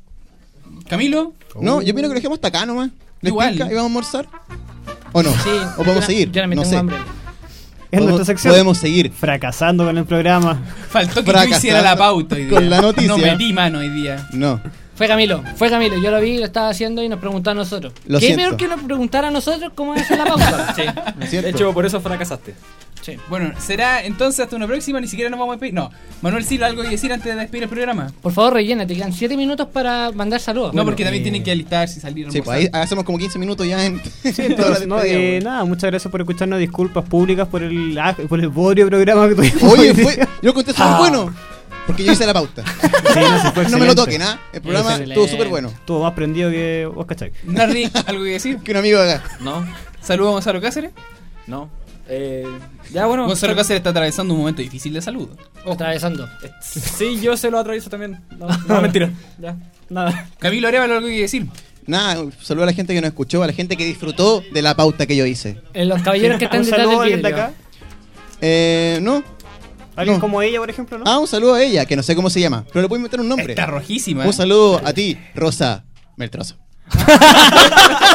Speaker 2: Camilo,
Speaker 6: No, yo opino que lo dejemos hasta acá nomás. ¿Les
Speaker 2: Igual.
Speaker 6: tinca? ¿Y vamos a almorzar? ¿O no?
Speaker 4: Sí,
Speaker 6: ¿O podemos
Speaker 4: yo-
Speaker 6: seguir?
Speaker 4: Yo
Speaker 6: no
Speaker 4: tengo
Speaker 6: sé.
Speaker 4: hambre.
Speaker 3: En
Speaker 6: Podemos-
Speaker 3: nuestra sección,
Speaker 6: Podemos seguir.
Speaker 3: fracasando con el programa.
Speaker 2: faltó que yo hiciera la pauta hoy día.
Speaker 6: con la noticia.
Speaker 2: No metí mano hoy día.
Speaker 6: No.
Speaker 4: Fue Camilo, fue Camilo. Yo lo vi, lo estaba haciendo y nos preguntó a nosotros.
Speaker 6: Lo
Speaker 4: ¿Qué
Speaker 6: siento.
Speaker 4: peor que nos preguntara a nosotros cómo hacer la pauta? sí,
Speaker 6: ¿No es?
Speaker 5: De hecho, por eso fracasaste.
Speaker 4: Sí.
Speaker 2: Bueno, será entonces hasta una próxima, ni siquiera nos vamos a despedir. No, Manuel Silva, algo que decir antes de despedir el programa.
Speaker 4: Por favor, rellena, te quedan 7 minutos para mandar saludos.
Speaker 2: no, porque también
Speaker 3: eh,
Speaker 2: tienen que alistarse y salir
Speaker 6: Sí, pues ahí hacemos como 15 minutos ya en.
Speaker 3: Sí,
Speaker 6: en toda la
Speaker 3: entonces, no, eh, nada, muchas gracias por escucharnos. Disculpas públicas por el ah, por el bodrio programa que tuvimos.
Speaker 6: Oye,
Speaker 3: hoy
Speaker 6: fue, yo conté súper bueno. Porque yo hice la pauta.
Speaker 3: Sí, no, sí, fue
Speaker 6: no me lo toquen, ¿ah? El programa
Speaker 4: Excelente.
Speaker 6: estuvo súper bueno.
Speaker 3: Estuvo más prendido que vos, ¿cachai?
Speaker 2: Nardi, algo que decir.
Speaker 6: Que un amigo haga.
Speaker 5: No,
Speaker 2: Saludos a Gonzalo Cáceres.
Speaker 5: no. Eh, ya, bueno.
Speaker 2: Gonzalo Cáceres está atravesando un momento difícil de salud.
Speaker 4: Atravesando.
Speaker 5: Eh, Sí, yo se lo atravieso también. No, no mentira. Ya, nada.
Speaker 2: Camilo Arevalo, algo que decir.
Speaker 6: Nada, saludo a la gente que nos escuchó, a la gente que disfrutó de la pauta que yo hice.
Speaker 4: Eh, los caballeros que están detrás del
Speaker 3: alguien de
Speaker 4: vidrio.
Speaker 3: acá.
Speaker 6: Eh, no.
Speaker 3: Alguien
Speaker 6: No.
Speaker 3: como ella, por ejemplo, ¿no?
Speaker 6: Ah, un saludo a ella, que no sé cómo se llama, pero le puedo inventar un nombre.
Speaker 2: Está rojísima.
Speaker 6: Un saludo a ti, Rosa Meltroso.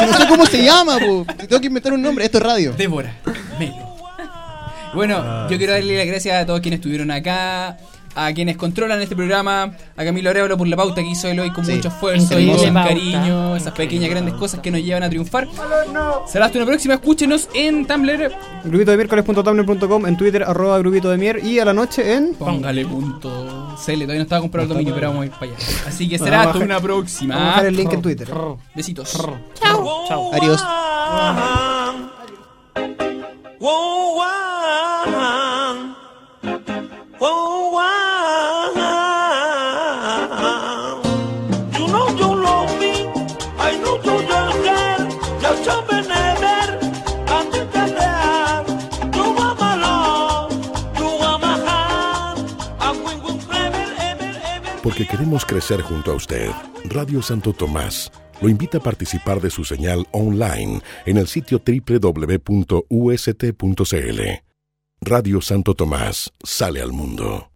Speaker 6: No sé cómo se llama, po. Te Tengo que inventar un nombre. Esto es radio.
Speaker 2: Débora. Bueno, yo quiero darle las gracias a todos quienes estuvieron acá, a quienes controlan este programa, a Camilo Arevalo por la pauta que hizo él hoy con
Speaker 6: Sí.
Speaker 2: mucho esfuerzo y con cariño, esas pequeñas grandes cosas que nos llevan a triunfar. Será hasta una próxima, escúchenos en Tumblr.
Speaker 3: Grupito de miércoles.tumblr.com, en Twitter, arroba grupito de mier y a la noche en.
Speaker 2: Póngale punto. CL, todavía no estaba comprado el dominio, pero vamos a ir para allá. Así que será hasta una
Speaker 3: Vamos a
Speaker 2: próxima.
Speaker 3: dejar el link en Twitter.
Speaker 2: Besitos.
Speaker 4: Chao.
Speaker 6: Adiós.
Speaker 8: Porque queremos crecer junto a usted. Radio Santo Tomás lo invita a participar de su señal online en el sitio www.ust.cl. Radio Santo Tomás sale al mundo.